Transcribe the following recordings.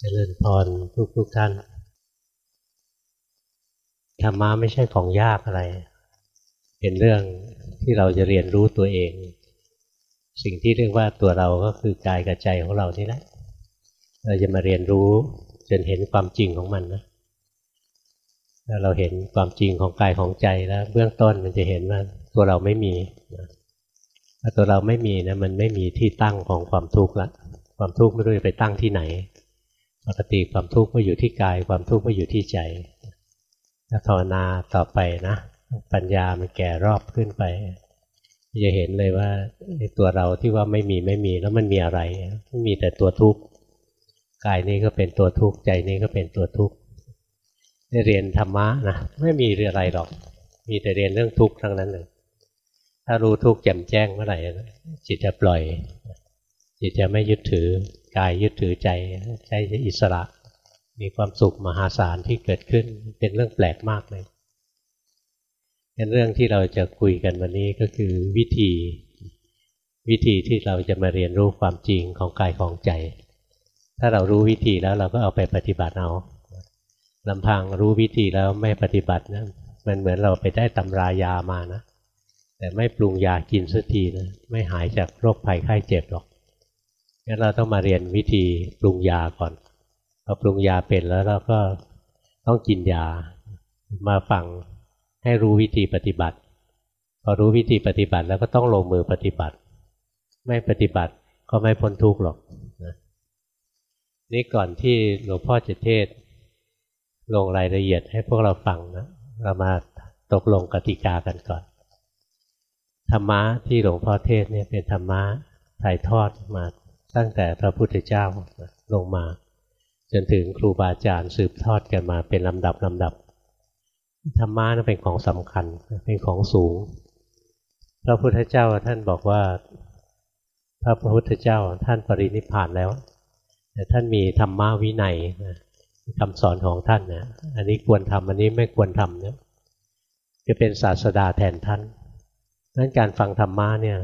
เจริญพรทุกทุกท่านธรรมะไม่ใช่ของยากอะไร เป็นเรื่องที่เราจะเรียนรู้ตัวเอง สิ่งที่เรียกว่าตัวเราก็คือกายกับใจของเรานี่แหละเราจะมาเรียนรู้จนเห็นความจริงของมันนะถ้าเราเห็นความจริงของกายของใจแล้ว เบื้องต้นมันจะเห็นว่าตัวเราไม่มีถ้าตัวเราไม่มีนะมันไม่มีที่ตั้งของความทุกข์ละความทุกข์ไม่รู้จะไปตั้งที่ไหน ปกติความทุกข์ก็อยู่ที่กาย ความทุกข์ก็อยู่ที่ใจถ้าภาวนาต่อไปนะ ปัญญามันแก่รอบขึ้นไปจะเห็นเลยว่าตัวเราที่ว่าไม่มีไม่มีแล้วมันมีอะไรม่มีแต่ตัวทุกข์กายนี้ก็เป็นตัวทุกข์ใจนี้ก็เป็นตัวทุกข์ได้เรียนธรรมะนะไม่มีอะไรหรอก มีแต่เรียนเรื่องทุกข์ทั้งนั้นเลยถ้ารู้ทุกข์แจ่มแจ้งเมื่อไหร่จิตจะปล่อย จิตจะไม่ยึดถือ กายยึดถือใจใจจะอิสระ มีความสุขมหาศาลที่เกิดขึ้นเป็นเรื่องแปลกมากเลยเป็นเรื่องที่เราจะคุยกันวันนี้ก็คือวิธี วิธีที่เราจะมาเรียนรู้ความจริงของกายของใจ ถ้าเรารู้วิธีแล้วเราก็เอาไปปฏิบัติเอาลำพังรู้วิธีแล้วไม่ปฏิบัตินะมันเหมือนเราไปได้ตำรายามานะ แต่ไม่ปรุงยากินสักทีนะไม่หายจากโรคภัยไข้เจ็บหรอก งั้นเราต้องมาเรียนวิธีปรุงยาก่อนพอปรุงยาเป็นแล้วเราก็ต้องกินยา มาฟังให้รู้วิธีปฏิบัติ พอรู้วิธีปฏิบัติแล้วก็ต้องลงมือปฏิบัติ ไม่ปฏิบัติก็ไม่พ้นทุกข์หรอกนะนี่ก่อนที่หลวงพ่อจะเทศ ลงรายละเอียดให้พวกเราฟังนะเรามาตกลงกติกากันก่อน ธรรมะที่หลวงพ่อเทศเนี่ยเป็นธรรมะถ่ายทอดมา ตั้งแต่พระพุทธเจ้าลงมา จนถึงครูบาอาจารย์สืบทอดกันมาเป็นลำดับลำดับธรรมะนั้นเป็นของสำคัญเป็นของสูง พระพุทธเจ้าท่านบอกว่า พระพุทธเจ้าท่านปรินิพพานแล้ว แต่ท่านมีธรรมะวินัยคำสอนของท่านนะอันนี้ควรทำอันนี้ไม่ควรทำเนี่ยจะเป็นศาสดาแทนท่านนั้นการฟังธรรมะเนี่ย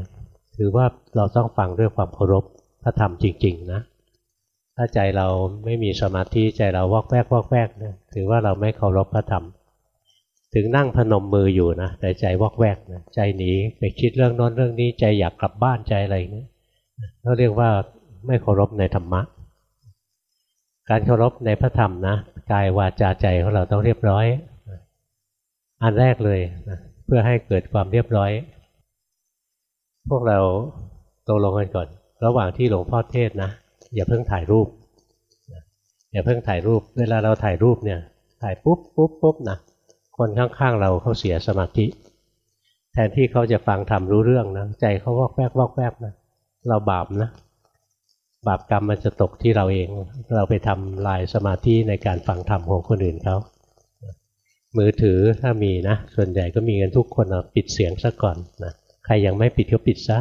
ถือว่าเราต้องฟังด้วยความเคารพ พระธรรมจริง ๆ นะ ถ้าใจเราไม่มีสมาธิใจเราวอกแวกวอกแวกนะถือว่าเราไม่เคารพพระธรรม ถึงนั่งพนมมืออยู่นะแต่ใจวอกแวกนะใจหนีไปคิดเรื่องน้นเรื่องนี้ใจอยากกลับบ้านใจอะไรเงี้ยเขาเรียกว่าไม่เคารพในธรรมะ การเคารพในพระธรรมนะกายวาจาใจของเราต้องเรียบร้อย อันแรกเลยนะเพื่อให้เกิดความเรียบร้อย พวกเราตกลงกันก่อน ระหว่างที่หลวงพ่อเทศนะอย่าเพิ่งถ่ายรูปอย่าเพิ่งถ่ายรูป เวลาเราถ่ายรูปเนี่ย ถ่ายปุ๊บปุ๊บปุ๊บนะคนข้างๆเราเขาเสียสมาธิ แทนที่เขาจะฟังทำรู้เรื่องนะใจเขาวอกแวกวอกแวกนะเราบาปนะบาปกรรมมันจะตกที่เราเอง เราไปทำลายสมาธิในการฟังธรรมของคนอื่นเขามือถือถ้ามีนะ ส่วนใหญ่ก็มีกันทุกคนปิดเสียงซะก่อนนะใครยังไม่ปิดก็ปิดซะ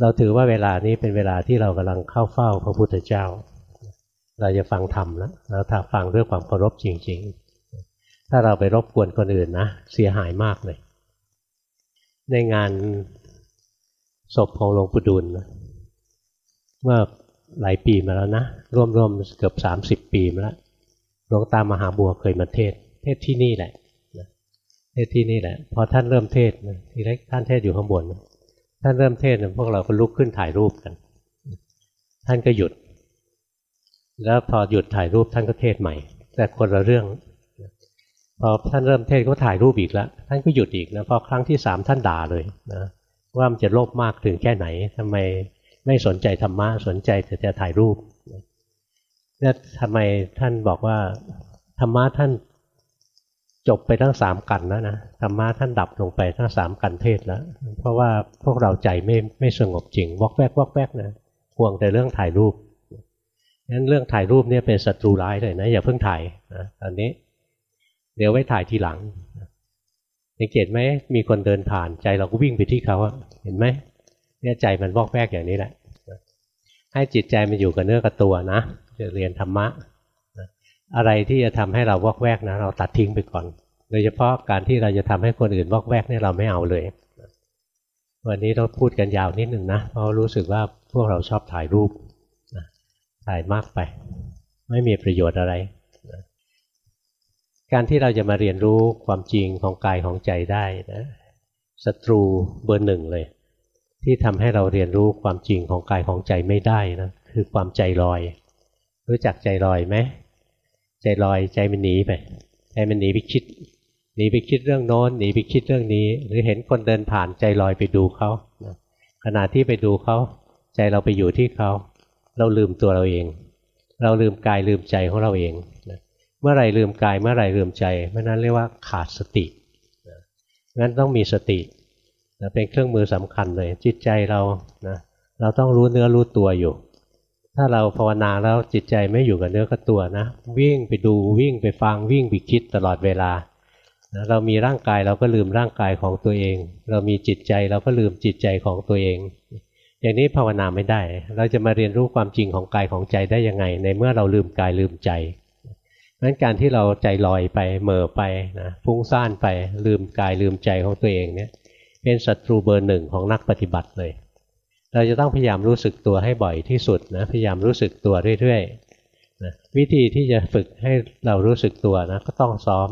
เราถือว่าเวลานี้เป็นเวลาที่เรากำลังเข้าเฝ้าพระพุทธเจ้า เราจะฟังธรรมแล้วเราถ้าฟังด้วยความเคารพจริง ๆ ถ้าเราไปรบกวนคนอื่นนะ เสียหายมากเลย ในงานศพของหลวงปู่ดุลเมื่อหลายปีมาแล้วนะ ร่วมๆเกือบสามสิบปีมาแล้วหลวงตามหาบัวเคยมาเทศ เทศที่นี่แหละเทศที่นี่แหละ พอท่านเริ่มเทศทีแรกท่านเทศอยู่ข้างบน ท่านเริ่มเทศพวกเราก็ลุกขึ้นถ่ายรูปกัน ท่านก็หยุด แล้วพอหยุดถ่ายรูปท่านก็เทศใหม่ แต่คนละเรื่อง พอท่านเริ่มเทศก็ถ่ายรูปอีกแล้วท่านก็หยุดอีกนะพอครั้งที่สามท่านด่าเลยนะว่ามันจะโลภมากถึงแค่ไหนทำไมไม่สนใจธรรมะสนใจแต่จะถ่ายรูปเนี่ยทำไมท่านบอกว่าธรรมะท่าน จบไปทั้งสามกันแล้วนะธรรมะท่านดับลงไปทั้งสามกันเทศแล้ว เพราะว่าพวกเราใจไม่ไม่สงบจริงวอกแวกวอกแวกนะห่วงแต่เรื่องถ่ายรูปงั้นเรื่องถ่ายรูปเนี่ยเป็นศัตรูร้ายเลยนะอย่าเพิ่งถ่ายนะตอนนี้ เดี๋ยวไว้ถ่ายทีหลังสังเกตไหมมีคนเดินผ่านใจเราก็วิ่งไปที่เขาเห็นไหมเนี่ยใจมันวอกแวกอย่างนี้แหละให้จิตใจมันอยู่กับเนื้อกับตัวนะจะเรียนธรรมะ อะไรที่จะทำให้เราวอกแวกนะ เราตัดทิ้งไปก่อน โดยเฉพาะการที่เราจะทำให้คนอื่นวอกแวกนี่เราไม่เอาเลย วันนี้เราพูดกันยาวนิดหนึ่งนะ เพราะรู้สึกว่าพวกเราชอบถ่ายรูปถ่ายมากไป ไม่มีประโยชน์อะไรนะการที่เราจะมาเรียนรู้ความจริงของกายของใจได้นะศัตรูเบอร์หนึ่งเลย ที่ทำให้เราเรียนรู้ความจริงของกายของใจไม่ได้นะคือความใจลอย รู้จักใจลอยไหม ใจลอยใจมันหนีไปใจมันหนีไปคิดหนีไปคิดเรื่องโน้นหนีไปคิดเรื่องนี้ หรือเห็นคนเดินผ่านใจลอยไปดูเขาขณะที่ไปดูเขาใจเราไปอยู่ที่เขาเราลืมตัวเราเอง เราลืมกายลืมใจของเราเองเมื่อไรลืมกายเมื่อไรลืมใจเมื่อนั้นเรียกว่าขาดสติงั้นต้องมีสติเป็นเครื่องมือสำคัญเลยจิตใจเรานะเราต้องรู้เนื้อรู้ตัวอยู่ ถ้าเราภาวนาแล้วจิตใจไม่อยู่กับเนื้อกับตัวนะ วิ่งไปดูวิ่งไปฟังวิ่งไปคิดตลอดเวลาเรามีร่างกายเราก็ลืมร่างกายของตัวเอง เรามีจิตใจเราก็ลืมจิตใจของตัวเอง อย่างนี้ภาวนาไม่ได้ เราจะมาเรียนรู้ความจริงของกายของใจได้ยังไง ในเมื่อเราลืมกายลืมใจนั้นการที่เราใจลอยไปเหม่อไปนะฟุ้งซ่านไปลืมกายลืมใจของตัวเองเนี่ยเป็นศัตรูเบอร์หนึ่งของนักปฏิบัติเลย เราจะต้องพยายามรู้สึกตัวให้บ่อยที่สุดนะพยายามรู้สึกตัวเรื่อยๆนะวิธีที่จะฝึกให้เรารู้สึกตัวนะก็ต้องซ้อม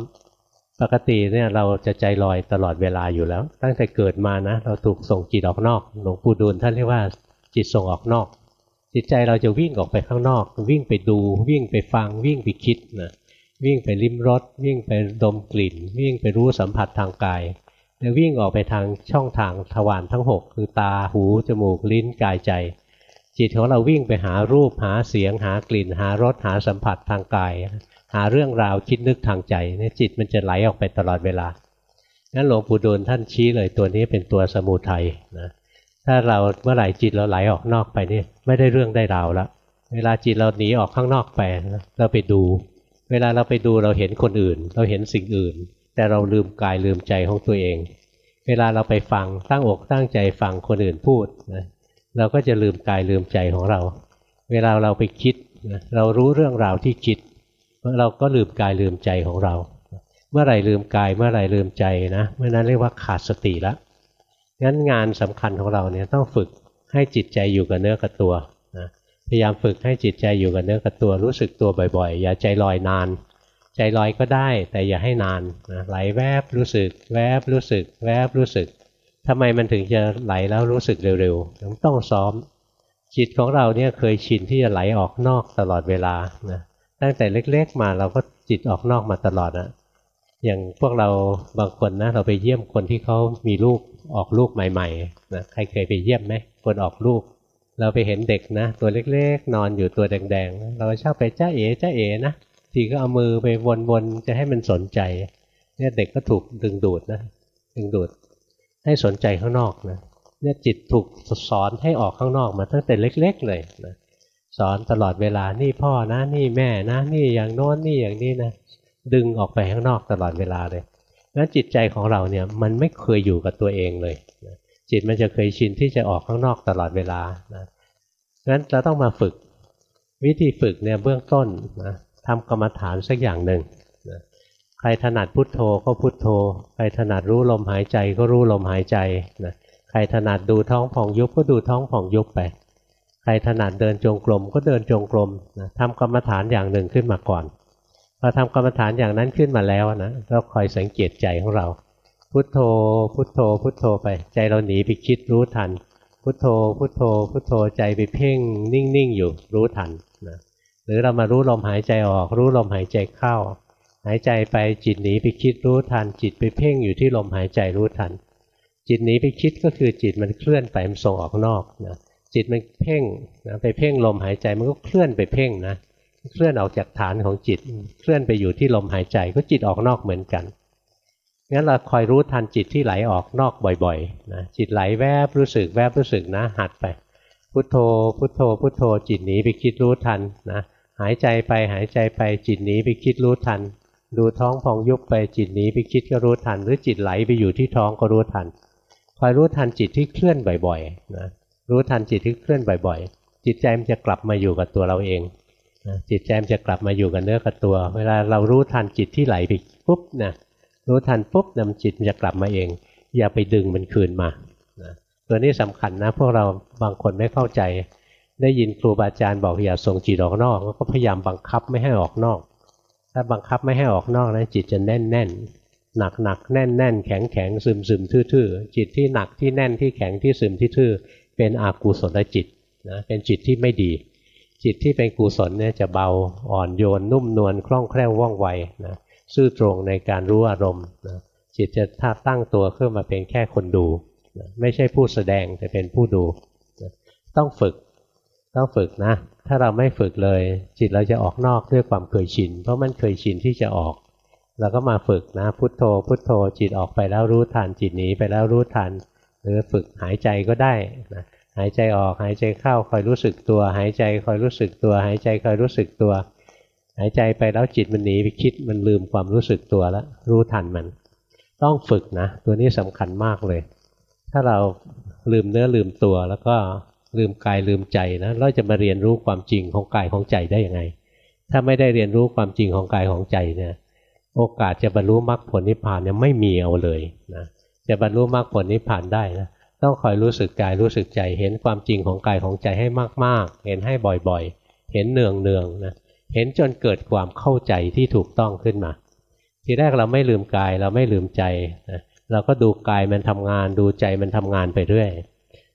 ปกติเนี่ยเราจะใจลอยตลอดเวลาอยู่แล้ว ตั้งแต่เกิดมานะเราถูกส่งจิตออกนอกหลวงปู่ดูลท่านเรียกว่าจิตส่งออกนอก จิตใจเราจะวิ่งออกไปข้างนอก วิ่งไปดู วิ่งไปฟัง วิ่งไปคิดนะวิ่งไปลิ้มรสวิ่งไปดมกลิ่น วิ่งไปรู้สัมผัสทางกาย ววิ่งออกไปทางช่องทางทวารทั้ง 6 คือตาหู จมูกลิ้นกายใจ จิตของเราวิ่งไปหารูปหาเสียง หากลิ่น หารสหาสัมผัสทางกาย หาเรื่องราวคิดนึกทางใจเนี่ยจิตมันจะไหลออกไปตลอดเวลางั้นหลวงปู่ดูลท่านชี้เลยตัวนี้เป็นตัวสมุทัยนะถ้าเราเมื่อไหร่จิตเราไหลออกนอกไปนี่ไม่ได้เรื่องได้ราวแล้วเวลาจิตเราหนีออกข้างนอกไปเราไปดู เวลาเราไปดูเราเห็นคนอื่น เราเห็นสิ่งอื่น แต่เราลืมกายลืมใจของตัวเอง เวลาเราไปฟังตั้งอกตั้งใจฟังคนอื่นพูดนะเราก็จะลืมกายลืมใจของเรา เวลาเราไปคิดนะเรารู้เรื่องราวที่คิด เราก็ลืมกายลืมใจของเรา เมื่อไหร่ลืมกายเมื่อไหร่ลืมใจนะเมื่อนั้นเรียกว่าขาดสติแล้วงั้นงานสำคัญของเราเนี่ยต้องฝึกให้จิตใจอยู่กับเนื้อกับตัวนะพยายามฝึกให้จิตใจอยู่กับเนื้อกับตัวรู้สึกตัวบ่อยๆ อย่าใจลอยนาน ใจลอยก็ได้ แต่อย่าให้นานนะไหลแวบรู้สึก แวบรู้สึก แวบรู้สึกทำไมมันถึงจะไหลแล้วรู้สึกเร็วๆต้องซ้อม จิตของเราเนี่ยเคยชินที่จะไหลออกนอกตลอดเวลานะตั้งแต่เล็กๆมาเราก็จิตออกนอกมาตลอดอะอย่างพวกเราบางคนนะเราไปเยี่ยมคนที่เขามีลูกออกลูกใหม่ๆนะใครเคยไปเยี่ยมไหมคนออกลูก เราไปเห็นเด็กนะ ตัวเล็กๆ นอนอยู่ตัวแดงๆ เราชอบไปจ้าเอ๋จ้าเอ๋นะ ทีก็เอามือไปวนๆจะให้มันสนใจ เนี่ยเด็กก็ถูกดึงดูดนะดึงดูดให้สนใจข้างนอกนะเนี่ยจิตถูกสอนให้ออกข้างนอกมาตั้งแต่เล็ก ๆ เลยนะสอนตลอดเวลานี่พ่อนะนี่แม่นะนี่อย่างโน้นนี่อย่างนี้นะดึงออกไปข้างนอกตลอดเวลาเลยนั้นจิตใจของเราเนี่ยมันไม่เคยอยู่กับตัวเองเลยจิตมันจะเคยชินที่จะออกข้างนอกตลอดเวลานะงั้นเราต้องมาฝึก วิธีฝึกเนี่ยเบื้องต้นนะ ทำกรรมฐานสักอย่างหนึ่งนะใครถนัดพุทโธก็พุทโธ ใครถนัดรู้ลมหายใจก็รู้ลมหายใจนะใครถนัดดูท้องผ่องยุบก็ดูท้องผ่องยุบไป ใครถนัดเดินจงกรมก็เดินจงกรมนะทำกรรมฐานอย่างหนึ่งขึ้นมาก่อนพอทำกรรมฐานอย่างนั้นขึ้นมาแล้วนะเราคอยสังเกตใจของเราพุทโธ พุทโธ พุทโธไป ใจเราหนีไปคิดรู้ทัน พุทโธ พุทโธ พุทโธใจไปเพ่งนิ่งๆอยู่รู้ทัน หรือเรามารู้ลมหายใจออก รู้ลมหายใจเข้า หายใจไปจิตหนีไปคิดรู้ทัน จิตไปเพ่งอยู่ที่ลมหายใจรู้ทัน จิตหนีไปคิดก็คือจิตมันเคลื่อนไปมันส่งออกนอกนะจิตมันเพ่งนะไปเพ่งลมหายใจมันก็เคลื่อนไปเพ่งนะเคลื่อนออกจากฐานของจิต เคลื่อนไปอยู่ที่ลมหายใจก็จิตออกนอกเหมือนกันงั้นเราคอยรู้ทันจิตที่ไหลออกนอกบ่อยๆนะจิตไหลแวบรู้สึกแวบรู้สึกนะหัดไป พุทโธ พุทโธ พุทโธจิตหนีไปคิดรู้ทันนะ หายใจไปหายใจไปจิตหนีไปคิดรู้ทัน ดูท้องพองยุบไปจิตหนีไปคิดก็รู้ทัน หรือจิตไหลไปอยู่ที่ท้องก็รู้ทันคอยรู้ทันจิตที่เคลื่อนบ่อยๆนะรู้ทันจิตที่เคลื่อนบ่อย ๆ จิตใจมันจะกลับมาอยู่กับตัวเราเองจิตใจมันจะกลับมาอยู่กับเนื้อกับตัว เวลาเรารู้ทันจิตที่ไหลไปปุ๊บนะรู้ทันปุ๊บนำจิตมันจะกลับมาเอง อย่าไปดึงมันคืนมาตัวนี้สำคัญนะพวกเราบางคนไม่เข้าใจ ได้ยินครูบาอาจารย์บอกอย่าส่งจิตออกนอกก็พยายามบังคับไม่ให้ออกนอก ถ้าบังคับไม่ให้ออกนอกนะจิตจะแน่นแน่นหนักหนักแน่นแน่นแข็งแข็งซึมซึมทื่อๆจิตที่หนักที่แน่นที่แข็งที่ซึมที่ทื่อเป็นอากุศลจิตนะเป็นจิตที่ไม่ดี จิตที่เป็นกุศลเนี่ยจะเบาอ่อนโยนนุ่มนวลคล่องแคล่วว่องไวนะซื่อตรงในการรู้อารมณ์นะจิตจะท่าตั้งตัวขึ้นมาเป็นแค่คนดูนะไม่ใช่ผู้แสดงแต่เป็นผู้ดูนะต้องฝึก ต้องฝึกนะ ถ้าเราไม่ฝึกเลย จิตเราจะออกนอกด้วยความเคยชิน เพราะมันเคยชินที่จะออกเราก็มาฝึกนะ พุทโธ พุทโธ จิตออกไปแล้วรู้ทันจิตหนีไปแล้วรู้ทัน หรือฝึกหายใจก็ได้นะหายใจออกหายใจเข้าคอยรู้สึกตัว หายใจคอยรู้สึกตัว หายใจคอยรู้สึกตัว หายใจไปแล้วจิตมันหนีไปคิดมันลืมความรู้สึกตัวแล้วรู้ทันมัน ต้องฝึกนะ ตัวนี้สำคัญมากเลย ถ้าเราลืมเนื้อลืมตัวแล้วก็ ลืมกายลืมใจนะเราจะมาเรียนรู้ความจริงของกายของใจได้ยังไง ถ้าไม่ได้เรียนรู้ความจริงของกายของใจเนี่ยโอกาสจะบรรลุมรรคผลนิพพานเนี่ยไม่มีเอาเลยนะจะบรรลุมรรคผลนิพพานได้นะต้องคอยรู้สึกกายรู้สึกใจ เห็นความจริงของกายของใจให้มากๆ เห็นให้บ่อยๆ เห็นเนืองเนืองนะเห็นจนเกิดความเข้าใจที่ถูกต้องขึ้นมา ทีแรกเราไม่ลืมกายเราไม่ลืมใจนะเราก็ดูกายมันทำงานดูใจมันทำงานไปเรื่อย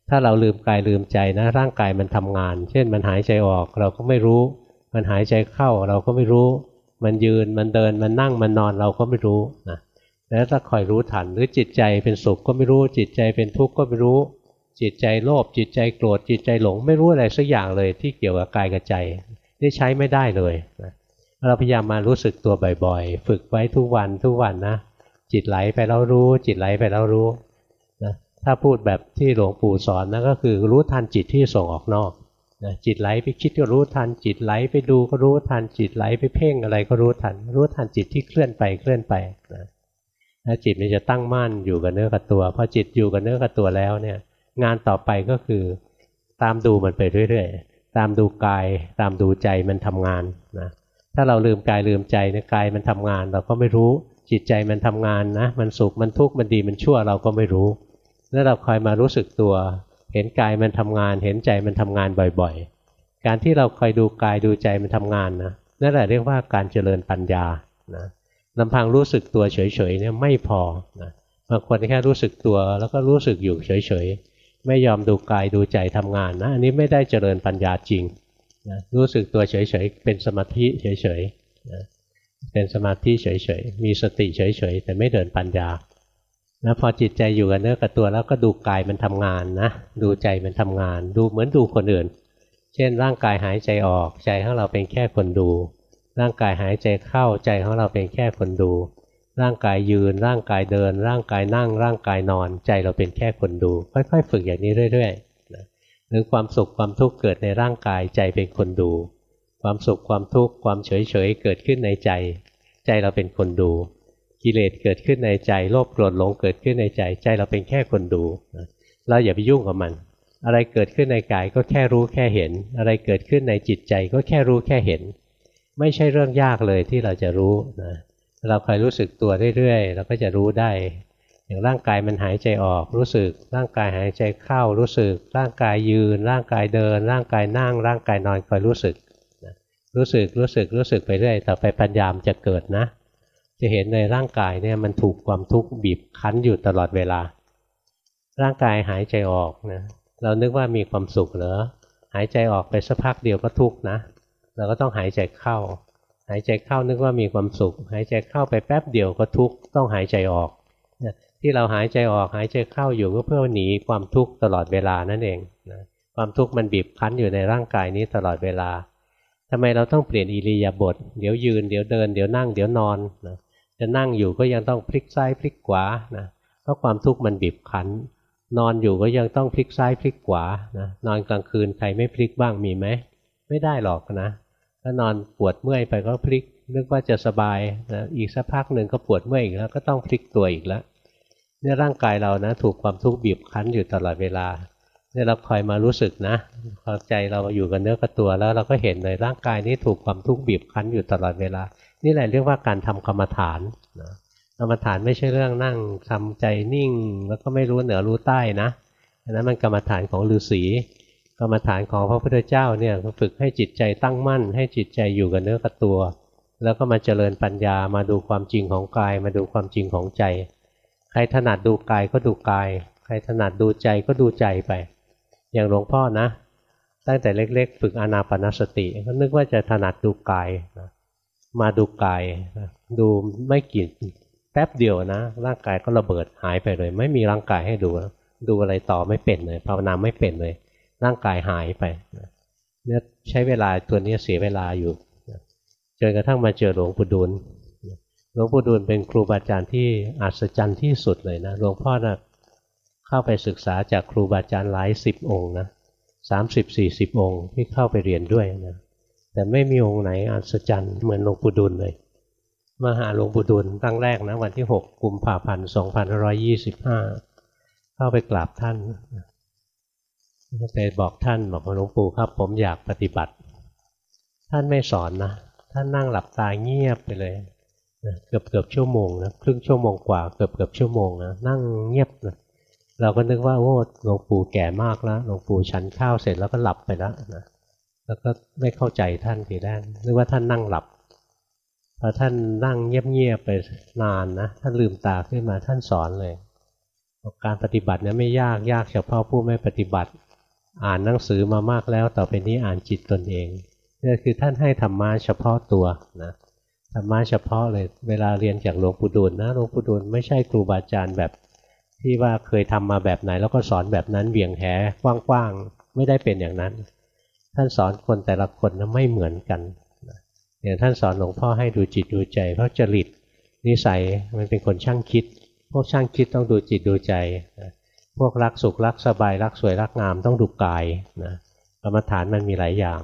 ถ้าเราลืมกายลืมใจนะ ร่างกายมันทำงาน เช่นมันหายใจออกเราก็ไม่รู้ มันหายใจเข้าเราก็ไม่รู้ มันยืนมันเดินมันนั่งมันนอนเราก็ไม่รู้นะแล้วถ้าคอยรู้ทันหรือจิตใจเป็นสุขก็ไม่รู้ จิตใจเป็นทุกข์ก็ไม่รู้ จิตใจโลภจิตใจโกรธจิตใจหลง ไม่รู้อะไรสักอย่างเลยที่เกี่ยวกับกายกับใจนี่ใช้ไม่ได้เลยนะเราพยายามมารู้สึกตัวบ่อยๆ ฝึกไว้ทุกวันทุกวันนะจิตไหลไปแล้วรู้ จิตไหลไปแล้วรู้ ถ้าพูดแบบที่หลวงปู่สอนนะก็คือรู้ทันจิตที่ส่งออกนอกนะจิตไหลไปคิดก็รู้ทันจิตไหลไปดูก็รู้ทันจิตไหลไปเพ่งอะไรก็รู้ทัน รู้ทันจิตที่เคลื่อนไปเคลื่อนไปนะแล้วจิตมันจะตั้งมั่นอยู่กับเนื้อกับตัวพอจิตอยู่กับเนื้อกับตัวแล้วเนี่ย งานต่อไปก็คือ ตามดูมันไปเรื่อยๆตามดูกาย ตามดูใจมันทำงานนะถ้าเราลืมกายลืมใจเนี่ยกายมันทำงาน เราก็ไม่รู้จิตใจมันทำงานนะ มันสุขมันทุกข์มันดีมันชั่วเราก็ไม่รู้ แล้วเราคอยมารู้สึกตัว เห็นกายมันทำงาน เห็นใจมันทำงานบ่อยๆ การที่เราคอยดูกายดูใจมันทำงานนะนั่นแหละเรียกว่าการเจริญปัญญานะลำพังรู้สึกตัวเฉยๆเนี่ยไม่พอนะบางคนแค่รู้สึกตัวแล้วก็รู้สึกอยู่เฉยๆ ไม่ยอมดูกายดูใจทำงานนะอันนี้ไม่ได้เจริญปัญญาจริงนะรู้สึกตัวเฉยๆ เป็นสมาธิเฉยๆนะเป็นสมาธิเฉยๆ มีสติเฉยๆ แต่ไม่เดินปัญญา นะพอจิตใจอยู่กับเนื้อกับตัวแล้วก็ดูกายมันทำงานนะ ดูใจมันทำงาน ดูเหมือนดูคนอื่น เช่นร่างกายหายใจออกใจของเราเป็นแค่คนดู ร่างกายหายใจเข้าใจของเราเป็นแค่คนดู ร่างกายยืน ร่างกายเดิน ร่างกายนั่ง ร่างกายนอน ใจเราเป็นแค่คนดู ค่อย ๆ ฝึกอย่างนี้เรื่อยๆนะหรือความสุขความทุกข์เกิดในร่างกายใจเป็นคนดู ความสุขความทุกข์ความเฉยๆเกิดขึ้นในใจ ใจเราเป็นคนดู กิเลสเกิดขึ้นในใจโลภโกรธหลงเกิดขึ้นในใจใจเราเป็นแค่คนดูเราอย่าไปยุ่งกับมัน อะไรเกิดขึ้นในกายก็แค่รู้แค่เห็น อะไรเกิดขึ้นในจิตใจก็แค่รู้แค่เห็น ไม่ใช่เรื่องยากเลยที่เราจะรู้นะเราคอยรู้สึกตัวเรื่อยๆเราก็จะรู้ได้ อย่างร่างกายมันหายใจออกรู้สึก ร่างกายหายใจเข้ารู้สึก ร่างกายยืน ร่างกายเดิน ร่างกายนั่ง ร่างกายนอนคอยรู้สึก รู้สึกรู้สึกรู้สึกไปเรื่อย ต่อไปปัญญามจะเกิดนะ จะเห็นในร่างกายเนี่ยมันถูกความทุกข์บีบคั้นอยู่ตลอดเวลา ร่างกายหายใจออกนะเรานึกว่ามีความสุขเหรอหายใจออกไปสักพักเดียวก็ทุกข์นะ เราก็ต้องหายใจเข้า หายใจเข้านึกว่ามีความสุข หายใจเข้าไปแป๊บเดียวก็ทุกข์ต้องหายใจออกที่เราหายใจออกหายใจเข้าอยู่ก็เพื่อหนีความทุกข์ตลอดเวลานั่นเองนะความทุกข์มันบีบคั้นอยู่ในร่างกายนี้ตลอดเวลาทำไมเราต้องเปลี่ยนอิริยาบถเดี๋ยวยืน เดี๋ยวเดิน เดี๋ยวนั่ง เดี๋ยวนอนนะ จะนั่งอยู่ก็ยังต้องพลิกซ้ายพลิกขวานะเพราะความทุกข์มันบีบคั้น นอนอยู่ก็ยังต้องพลิกซ้ายพลิกขวานะนอนกลางคืนใครไม่พลิกบ้างมีไหมไม่ได้หรอกนะถ้านอนปวดเมื่อยไปก็พลิกนึกว่าจะสบายนะอีกสักพักหนึ่งก็ปวดเมื่อยอีกแล้วก็ต้องพลิกตัวอีกแล้วเนี่ยร่างกายเรานะ ถูกความทุกข์บีบคั้นอยู่ตลอดเวลาเนี่ยเราคอยมารู้สึกนะพอใจเราอยู่กับเนื้อกับตัวแล้วเราก็เห็นเลยร่างกายนี้ถูกความทุกข์บีบคั้นอยู่ตลอดเวลา นี่แหละเรียกว่าการทำกรรมฐานนะกรรมฐานไม่ใช่เรื่องนั่งทำใจนิ่ง แล้วก็ไม่รู้เหนือรู้ใต้นะอันนั้นมันกรรมฐานของฤาษีกรรมฐานของพระพุทธเจ้าเนี่ยฝึกให้จิตใจตั้งมั่น ให้จิตใจอยู่กับเนื้อกับตัว แล้วก็มาเจริญปัญญามาดูความจริงของกาย มาดูความจริงของใจ ใครถนัดดูกายก็ดูกาย ใครถนัดดูใจก็ดูใจไป อย่างหลวงพ่อนะ ตั้งแต่เล็ก ๆ ฝึกอานาปนสติก็นึกว่าจะถนัดดูกาย มาดูกายดูไม่กี่แป๊บเดียวนะ ร่างกายก็ระเบิดหายไปเลย ไม่มีร่างกายให้ดู ดูอะไรต่อไม่เป็นเลยภาวนาไม่เป็นเลย ร่างกายหายไปเนี่ยใช้เวลาตัวนี้เสียเวลาอยู่จนกระทั่งมาเจอหลวงปู่ดูลหลวงปู่ดูลเป็นครูบาอาจารย์ที่อัศจรรย์ที่สุดเลยนะหลวงพ่อนะเข้าไปศึกษาจากครูบาอาจารย์หลายสิบองค์นะสามสิบสี่สิบองค์ที่เข้าไปเรียนด้วยนะ แต่ไม่มีองค์ไหนอัศจรรย์เหมือนหลวงปู่ดูลเลยมาหาหลวงปู่ดูลครั้งแรกนะวันที่หกกุมภาพันธ์สองพันร้อยยี่สิบห้าเข้าไปกราบท่านไปบอกท่านบอกหลวงปู่ครับ ผมอยากปฏิบัติ ท่านไม่สอนนะ ท่านนั่งหลับตาเงียบไปเลยเกือบเกือบชั่วโมงนะครึ่งชั่วโมงกว่าเกือบเกือบชั่วโมงนะนั่งเงียบนะเราก็นึกว่าโอ้หลวงปู่แก่มากแล้วหลวงปู่ฉันข้าวเสร็จแล้วก็หลับไปแล้วนะ แล้วก็ไม่เข้าใจท่านทีแรกนึกว่าท่านนั่งหลับพอท่านนั่งเงียบๆไปนานนะท่านลืมตาขึ้นมาท่านสอนเลยการปฏิบัติเนี่ยไม่ยากยากเฉพาะผู้ไม่ปฏิบัติ อ่านหนังสือมามากแล้ว ต่อไปนี้อ่านจิตตนเองนี่คือท่านให้ธรรมะเฉพาะตัวนะธรรมะเฉพาะเลยเวลาเรียนจากหลวงปู่ดูลนะหลวงปู่ดูลไม่ใช่ครูบาอาจารย์แบบ ที่ว่าเคยทำมาแบบไหน แล้วก็สอนแบบนั้นเบี่ยงแหกว้างๆไม่ได้เป็นอย่างนั้น ท่านสอนคนแต่ละคนนะไม่เหมือนกันอย่างท่านสอนหลวงพ่อให้ดูจิตดูใจ เพราะจริตนิสัยมันเป็นคนช่างคิด พวกช่างคิดต้องดูจิตดูใจ พวกรักสุขรักสบายรักสวยรักงามต้องดูกายนะกรรมฐานมันมีหลายอย่าง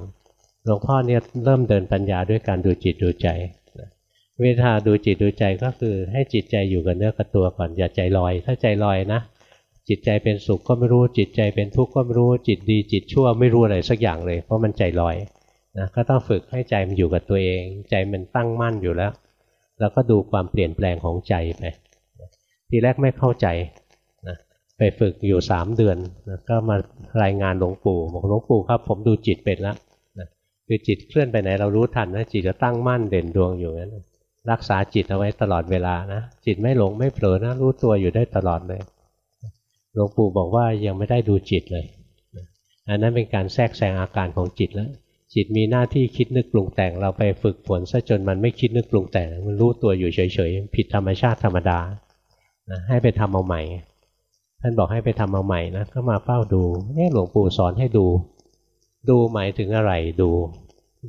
หลวงพ่อเนี่ยเริ่มเดินปัญญาด้วยการดูจิตดูใจวิธีดูจิตดูใจก็คือให้จิตใจอยู่กับเนื้อกับตัวก่อนอย่าใจลอย ถ้าใจลอยนะ จิตใจเป็นสุขก็ไม่รู้ จิตใจเป็นทุกข์ก็ไม่รู้ จิตดีจิตชั่วไม่รู้อะไรสักอย่างเลย เพราะมันใจลอยนะก็ต้องฝึกให้ใจมันอยู่กับตัวเอง ใจมันตั้งมั่นอยู่แล้ว แล้วก็ดูความเปลี่ยนแปลงของใจไปทีแรกไม่เข้าใจนะไปฝึกอยู่สามเดือนนะก็มารายงานหลวงปู่บอกหลวงปู่ครับ ผมดูจิตเป็นแล้วนะคือจิตเคลื่อนไปไหนเรารู้ทันนะจิตจะตั้งมั่นเด่นดวงอยู่นั้นรักษาจิตเอาไว้ตลอดเวลานะจิตไม่หลงไม่เผลอนะรู้ตัวอยู่ได้ตลอดเลย หลวงปู่บอกว่ายังไม่ได้ดูจิตเลยอันนั้นเป็นการแทรกแซงอาการของจิตแล้ว จิตมีหน้าที่คิดนึกปรุงแต่งเราไปฝึกฝนซะจนมันไม่คิดนึกปรุงแต่ง มันรู้ตัวอยู่เฉยๆผิดธรรมชาติธรรมดานะให้ไปทำเอาใหม่ ท่านบอกให้ไปทำเอาใหม่นะก็มาเฝ้าดูเนี่ยหลวงปู่สอนให้ดู ดูหมายถึงอะไรดู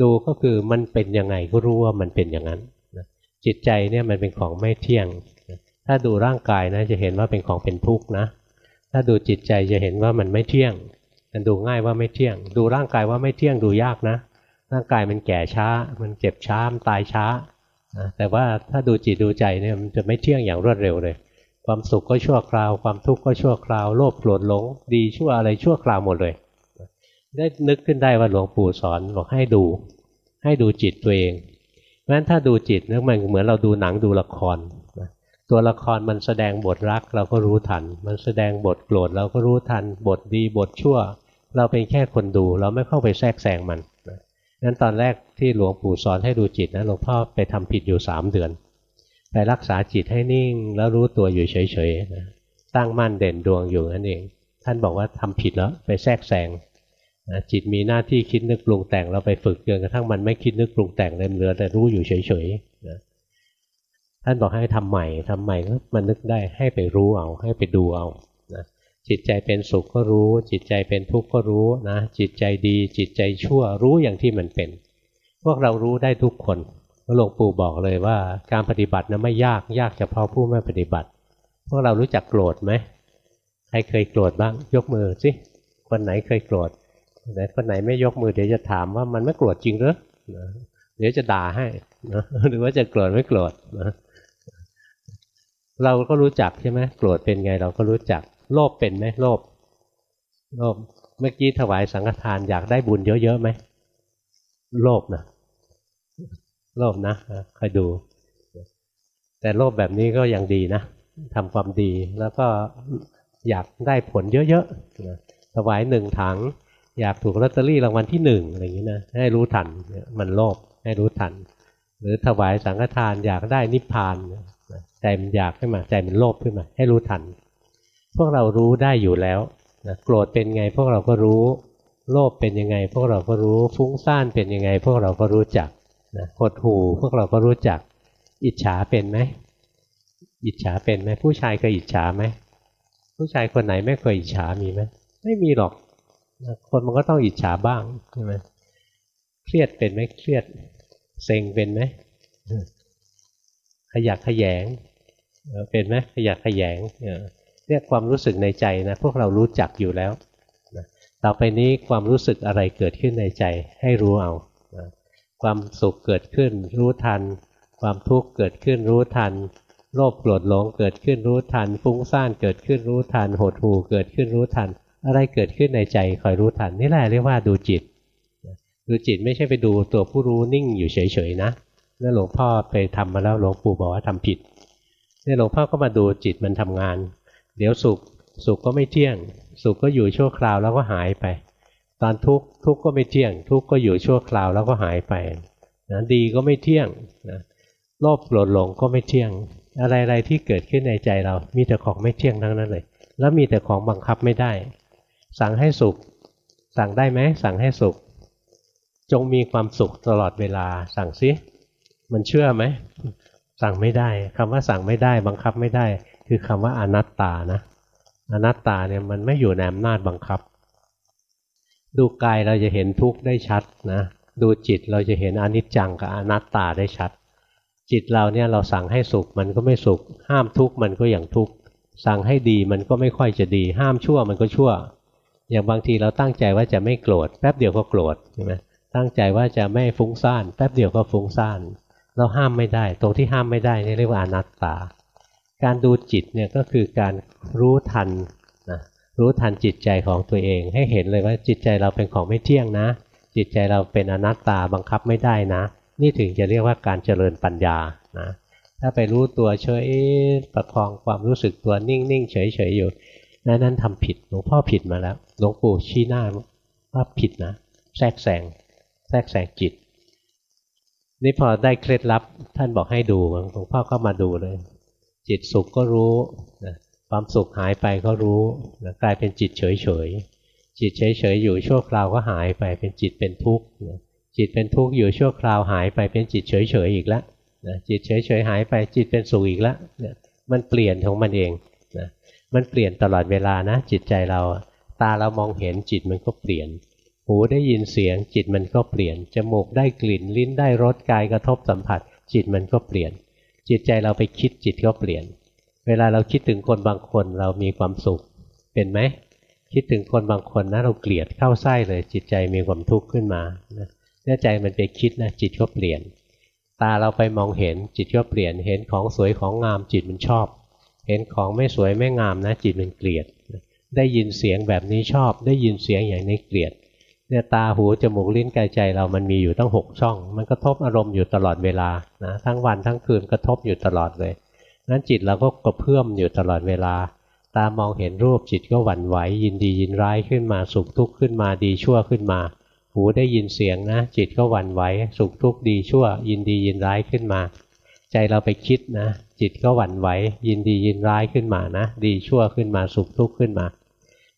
ดูก็คือมันเป็นยังไงก็รู้ว่ามันเป็นอย่างนั้นจิตใจเนี่ยมันเป็นของไม่เที่ยง ถ้าดูร่างกายนะจะเห็นว่าเป็นของเป็นทุกข์นะ ถ้าดูจิตใจจะเห็นว่ามันไม่เที่ยง มันดูง่ายว่าไม่เที่ยง ดูร่างกายว่าไม่เที่ยงดูยากนะ ร่างกายมันแก่ช้า มันเจ็บช้ามันตายช้าแต่ว่าถ้าดูจิตดูใจเนี่ยมันจะไม่เที่ยงอย่างรวดเร็วเลย ความสุขก็ชั่วคราว ความทุกข์ก็ชั่วคราว โลภโกรธหลง ดีชั่วอะไรชั่วคราวหมดเลย ได้นึกขึ้นได้ว่าหลวงปู่สอนบอกให้ดู ให้ดูจิตตัวเองเพราะฉะนั้นถ้าดูจิตนั่นมันเหมือนเราดูหนังดูละคร ตัวละครมันแสดงบทรักเราก็รู้ทัน มันแสดงบทโกรธเราก็รู้ทัน บทดีบทชั่ว เราเป็นแค่คนดูเราไม่เข้าไปแทรกแซงมันนั้นตอนแรกที่หลวงปู่สอนให้ดูจิตนะหลวงพ่อไปทำผิดอยู่สามเดือน ไปรักษาจิตให้นิ่งแล้วรู้ตัวอยู่เฉยๆนะตั้งมั่นเด่นดวงอยู่นั่นเอง ท่านบอกว่าทำผิดแล้วไปแทรกแซงนะจิตมีหน้าที่คิดนึกปรุงแต่งเราไปฝึกจนกระทั่งมันไม่คิดนึกปรุงแต่งเลยเหลือแต่รู้อยู่เฉยๆนะ ท่านบอกให้ทำใหม่ทำใหม่ก็มันนึกได้ให้ไปรู้เอาให้ไปดูเอานะจิตใจเป็นสุขก็รู้ จิตใจเป็นทุกข์ก็รู้นะจิตใจดี จิตใจชั่วรู้อย่างที่มันเป็น พวกเรารู้ได้ทุกคนหลวงปู่บอกเลยว่า การปฏิบัตินะไม่ยากยากเฉพาะผู้ไม่ปฏิบัติ พวกเรารู้จักโกรธไหมใครเคยโกรธบ้างยกมือสิคนไหนเคยโกรธแต่คนไหนไม่ยกมือเดี๋ยวจะถามว่ามันไม่โกรธจริงหรือเดี๋ยวจะด่าให้นะหรือว่าจะโกรธไม่โกรธนะ เราก็รู้จักใช่ไหมโกรธเป็นไง เราก็รู้จัก โลภเป็นไหมโลภโลภเมื่อกี้ถวายสังฆทานอยากได้บุญเยอะๆไหมโลภนะโลภนะคอยดู แต่โลภแบบนี้ก็ยังดีนะทำความดีแล้วก็อยากได้ผลเยอะๆถวายหนึ่งถัง อยากถูกลอตเตอรี่รางวัลที่หนึ่งอะไรอย่างนี้นะให้รู้ทันมันโลภให้รู้ทัน หรือถวายสังฆทานอยากได้นิพพาน ใจมันอยากขึ้นมา ใจมันโลภขึ้นมา ให้รู้ทัน พวกเรารู้ได้อยู่แล้วนะโกรธเป็นไงพวกเราก็รู้ โลภเป็นยังไง พวกเราก็รู้ฟุ้งซ่านเป็นยังไง พวกเราก็รู้จักนะหดหูพวกเราก็รู้จัก อิจฉาเป็นไหมอิจฉาเป็นไหมผู้ชายเคยอิจฉาไหมผู้ชายคนไหนไม่เคยอิจฉามีไหมไม่มีหรอกคนมันก็ต้องอิจฉาบ้างใช่ไหมเครียดเป็นไหมเครียดเซ็งเป็นไหม ยักขยงเป็นไหมขยักขยงเรียกความรู้สึกในใจนะพวกเรารู้จักอยู่แล้วต่อไปนี้ความรู้สึกอะไรเกิดขึ้นในใจให้รู้เอาความสุขเกิดขึ้นรู้ทัน ความทุกข์เกิดขึ้นรู้ทัน โลภโกรธหลงเกิดขึ้นรู้ทัน ฟุ้งซ่านเกิดขึ้นรู้ทัน หดหู่เกิดขึ้นรู้ทัน อะไรเกิดขึ้นในใจคอยรู้ทันนี่แหละเรียกว่าดูจิต ดูจิตไม่ใช่ไปดูตัวผู้รู้นิ่งอยู่เฉยๆนะ นั่นหลวงพ่อไปทำมาแล้วหลวงปู่บอกว่าทำผิดนี่หลวงพ่อก็มาดูจิตมันทำงาน เดี๋ยวสุขสุขก็ไม่เที่ยง สุขก็อยู่ชั่วคราวแล้วก็หายไป ตอนทุกข์ทุกข์ก็ไม่เที่ยง ทุกข์ก็อยู่ชั่วคราวแล้วก็หายไปนะดีก็ไม่เที่ยงนะโลภโกรธหลงก็ไม่เที่ยง อะไรๆที่เกิดขึ้นในใจเรา มีแต่ของไม่เที่ยงทั้งนั้นเลย แล้วมีแต่ของบังคับไม่ได้ สั่งให้สุข สั่งได้ไหมสั่งให้สุข จงมีความสุขตลอดเวลาสั่งซิ มันเชื่อไหม สั่งไม่ได้คำว่าสั่งไม่ได้ บังคับไม่ได้ คือคำว่าอนัตตานะ อนัตตาเนี่ยมันไม่อยู่ในอำนาจบังคับ ดูกายเราจะเห็นทุกข์ได้ชัดนะดูจิตเราจะเห็นอนิจจังกับอนัตตาได้ชัด จิตเราเนี่ยเราสั่งให้สุขมันก็ไม่สุข ห้ามทุกข์มันก็อย่างทุกข์สั่งให้ดีมันก็ไม่ค่อยจะดี ห้ามชั่วมันก็ชั่ว อย่างบางทีเราตั้งใจว่าจะไม่โกรธแป๊บเดียวก็โกรธใช่ไหมตั้งใจว่าจะไม่ฟุ้งซ่าน แป๊บเดียวก็ฟุ้งซ่าน เราห้ามไม่ได้ ตรงที่ห้ามไม่ได้นี่เรียกว่าอนัตตา การดูจิตเนี่ยก็คือการรู้ทันนะรู้ทันจิตใจของตัวเอง ให้เห็นเลยว่าจิตใจเราเป็นของไม่เที่ยงนะ จิตใจเราเป็นอนัตตาบังคับไม่ได้นะ นี่ถึงจะเรียกว่าการเจริญปัญญานะถ้าไปรู้ตัวเฉยประคองความรู้สึกตัวนิ่งๆเฉยๆอยู่นั้นนั้นทำผิดหลวงพ่อผิดมาแล้วหลวงปู่ชี้หน้าว่าผิดนะ แทรกแซงแทรกแซงจิต นี่พอได้เคล็ดลับท่านบอกให้ดูหลวงพ่อก็มาดูเลย จิตสุขก็รู้นะความสุขหายไปก็รู้นะกลายเป็นจิตเฉยๆจิตเฉยๆอยู่ชั่วคราวก็หายไปเป็นจิตเป็นทุกข์นะจิตเป็นทุกข์อยู่ชั่วคราวหายไปเป็นจิตเฉยๆอีกแล้วนะจิตเฉยๆหายไปจิตเป็นสุขอีกแล้วเนี่ยมันเปลี่ยนของมันเองนะมันเปลี่ยนตลอดเวลานะ จิตใจเราตาเรามองเห็นจิตมันก็เปลี่ยน หูได้ยินเสียง จิตมันก็เปลี่ยน จมูกได้กลิ่น ลิ้นได้รสกายกระทบสัมผัส จิตมันก็เปลี่ยน จิตใจเราไปคิดจิตก็เปลี่ยน เวลาเราคิดถึงคนบางคนเรามีความสุข เป็นไหมคิดถึงคนบางคนนะเราเกลียดเข้าไส้เลย จิตใจมีความทุกข์ขึ้นมาเนื้อใจมันไปคิดนะจิตก็เปลี่ยน ตาเราไปมองเห็นจิตก็เปลี่ยน เห็นของสวยของงามจิตมันชอบ เห็นของไม่สวยไม่งามนะจิตมันเกลียด ได้ยินเสียงแบบนี้ชอบ ได้ยินเสียงอย่างนี้เกลียด เนี่ยตาหูจมูกลิ้นกายใจเรามันมีอยู่ตั้งหกช่อง มันกระทบอารมณ์อยู่ตลอดเวลานะทั้งวันทั้งคืนกระทบอยู่ตลอดเลยนั้นจิตเราก็กระเพื่อมอยู่ตลอดเวลา ตามองเห็นรูปจิตก็หวั่นไหวยินดียินร้ายขึ้นมาสุขทุกข์ขึ้นมาดีชั่วขึ้นมา หูได้ยินเสียงนะ จิตก็หวั่นไหวสุขทุกข์ดีชั่ว ยินดียินร้ายขึ้นมา ใจเราไปคิดนะ จิตก็หวั่นไหวยินดียินร้ายขึ้นมานะ ดีชั่วขึ้นมาสุขทุกข์ขึ้นมา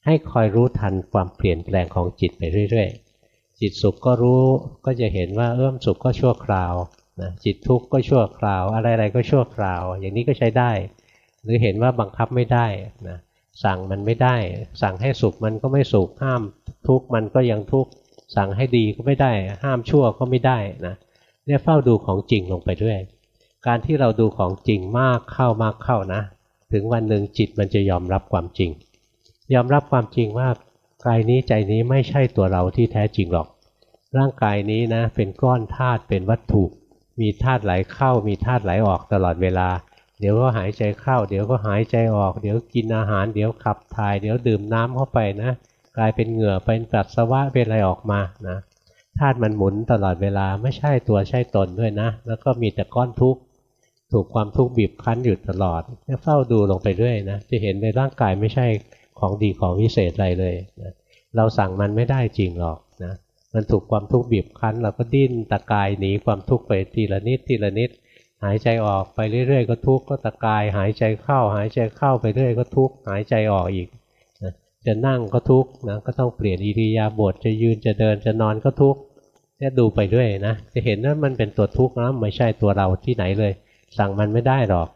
ให้คอยรู้ทันความเปลี่ยนแปลงของจิตไปเรื่อย ๆ จิตสุขก็รู้ก็จะเห็นว่าเอื้อมสุขก็ชั่วคราวนะจิตทุกข์ก็ชั่วคราว อะไรๆก็ชั่วคราว อย่างนี้ก็ใช้ได้ หรือเห็นว่าบังคับไม่ได้นะสั่งมันไม่ได้ สั่งให้สุขมันก็ไม่สุขห้าม ทุกข์มันก็ยังทุกข์สั่งให้ดีก็ไม่ได้ ห้ามชั่วก็ไม่ได้นะเนี่ยเฝ้าดูของจริงลงไปด้วย การที่เราดูของจริงมากเข้ามากเข้านะ ถึงวันหนึ่งจิตมันจะยอมรับความจริง ยอมรับความจริงว่ากายนี้ใจนี้ไม่ใช่ตัวเราที่แท้จริงหรอก ร่างกายนี้นะเป็นก้อนธาตุเป็นวัตถุ มีธาตุไหลเข้ามีธาตุไหลออกตลอดเวลา เดี๋ยวก็หายใจเข้า เดี๋ยวก็หายใจออก เดี๋ยวกินอาหาร เดี๋ยวขับถ่าย เดี๋ยวดื่มน้ำเข้าไปนะกลายเป็นเหงื่อเป็นปัสสาวะเป็นอะไรออกมานะธาตุมันหมุนตลอดเวลาไม่ใช่ตัวใช่ตนด้วยนะ แล้วก็มีแต่ก้อนทุกข์ถูกความทุกข์บีบคั้นอยู่ตลอดเฝ้าดูลงไปเรื่อยนะจะเห็นในร่างกายไม่ใช่ ของดีของวิเศษอะไรเลยนะเราสั่งมันไม่ได้จริงหรอกนะมันถูกความทุกข์บีบคั้น เราก็ดิ้นตะกายหนีความทุกข์ไปทีละนิดทีละนิด หายใจออกไปเรื่อยๆก็ทุกข์ก็ตะกาย หายใจเข้า หายใจเข้าไปเรื่อยก็ทุกข์หายใจออกอีกนะจะนั่งก็ทุกข์นะก็ต้องเปลี่ยนอิริยาบถจะยืนจะเดินจะนอนก็ทุกข์เนี่ยดูไปด้วยนะ จะเห็นว่ามันเป็นตัวทุกข์นะไม่ใช่ตัวเราที่ไหนเลย สั่งมันไม่ได้หรอก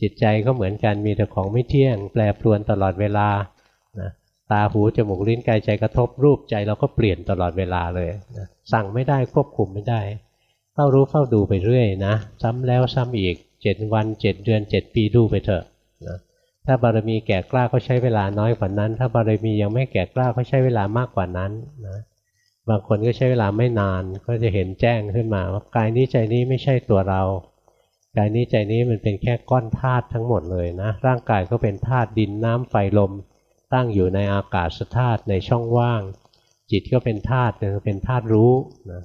จิตใจก็เหมือนกันมีแต่ของไม่เที่ยง แปรปรวนตลอดเวลานะตาหูจมูกลิ้นกายใจกระทบรูปใจเราก็เปลี่ยนตลอดเวลาเลยนะสั่งไม่ได้ควบคุมไม่ได้เฝ้ารู้เฝ้าดูไปเรื่อยนะ ซ้ำแล้วซ้ำอีกเจ็ดวันเจ็ดเดือนเจ็ดปีดูไปเถอะนะถ้าบารมีแก่กล้าก็ใช้เวลาน้อยกว่านั้น ถ้าบารมียังไม่แก่กล้าก็ใช้เวลามากกว่านั้นนะบางคนก็ใช้เวลาไม่นานก็จะเห็นแจ้งขึ้นมาว่ากายนี้ใจนี้ไม่ใช่ตัวเรา กายนี้ใจนี้มันเป็นแค่ก้อนธาตุทั้งหมดเลยนะร่างกายก็เป็นธาตุดินน้ำไฟลม ตั้งอยู่ในอากาศธาตุในช่องว่าง จิตก็เป็นธาตุเป็นธาตุรู้นะ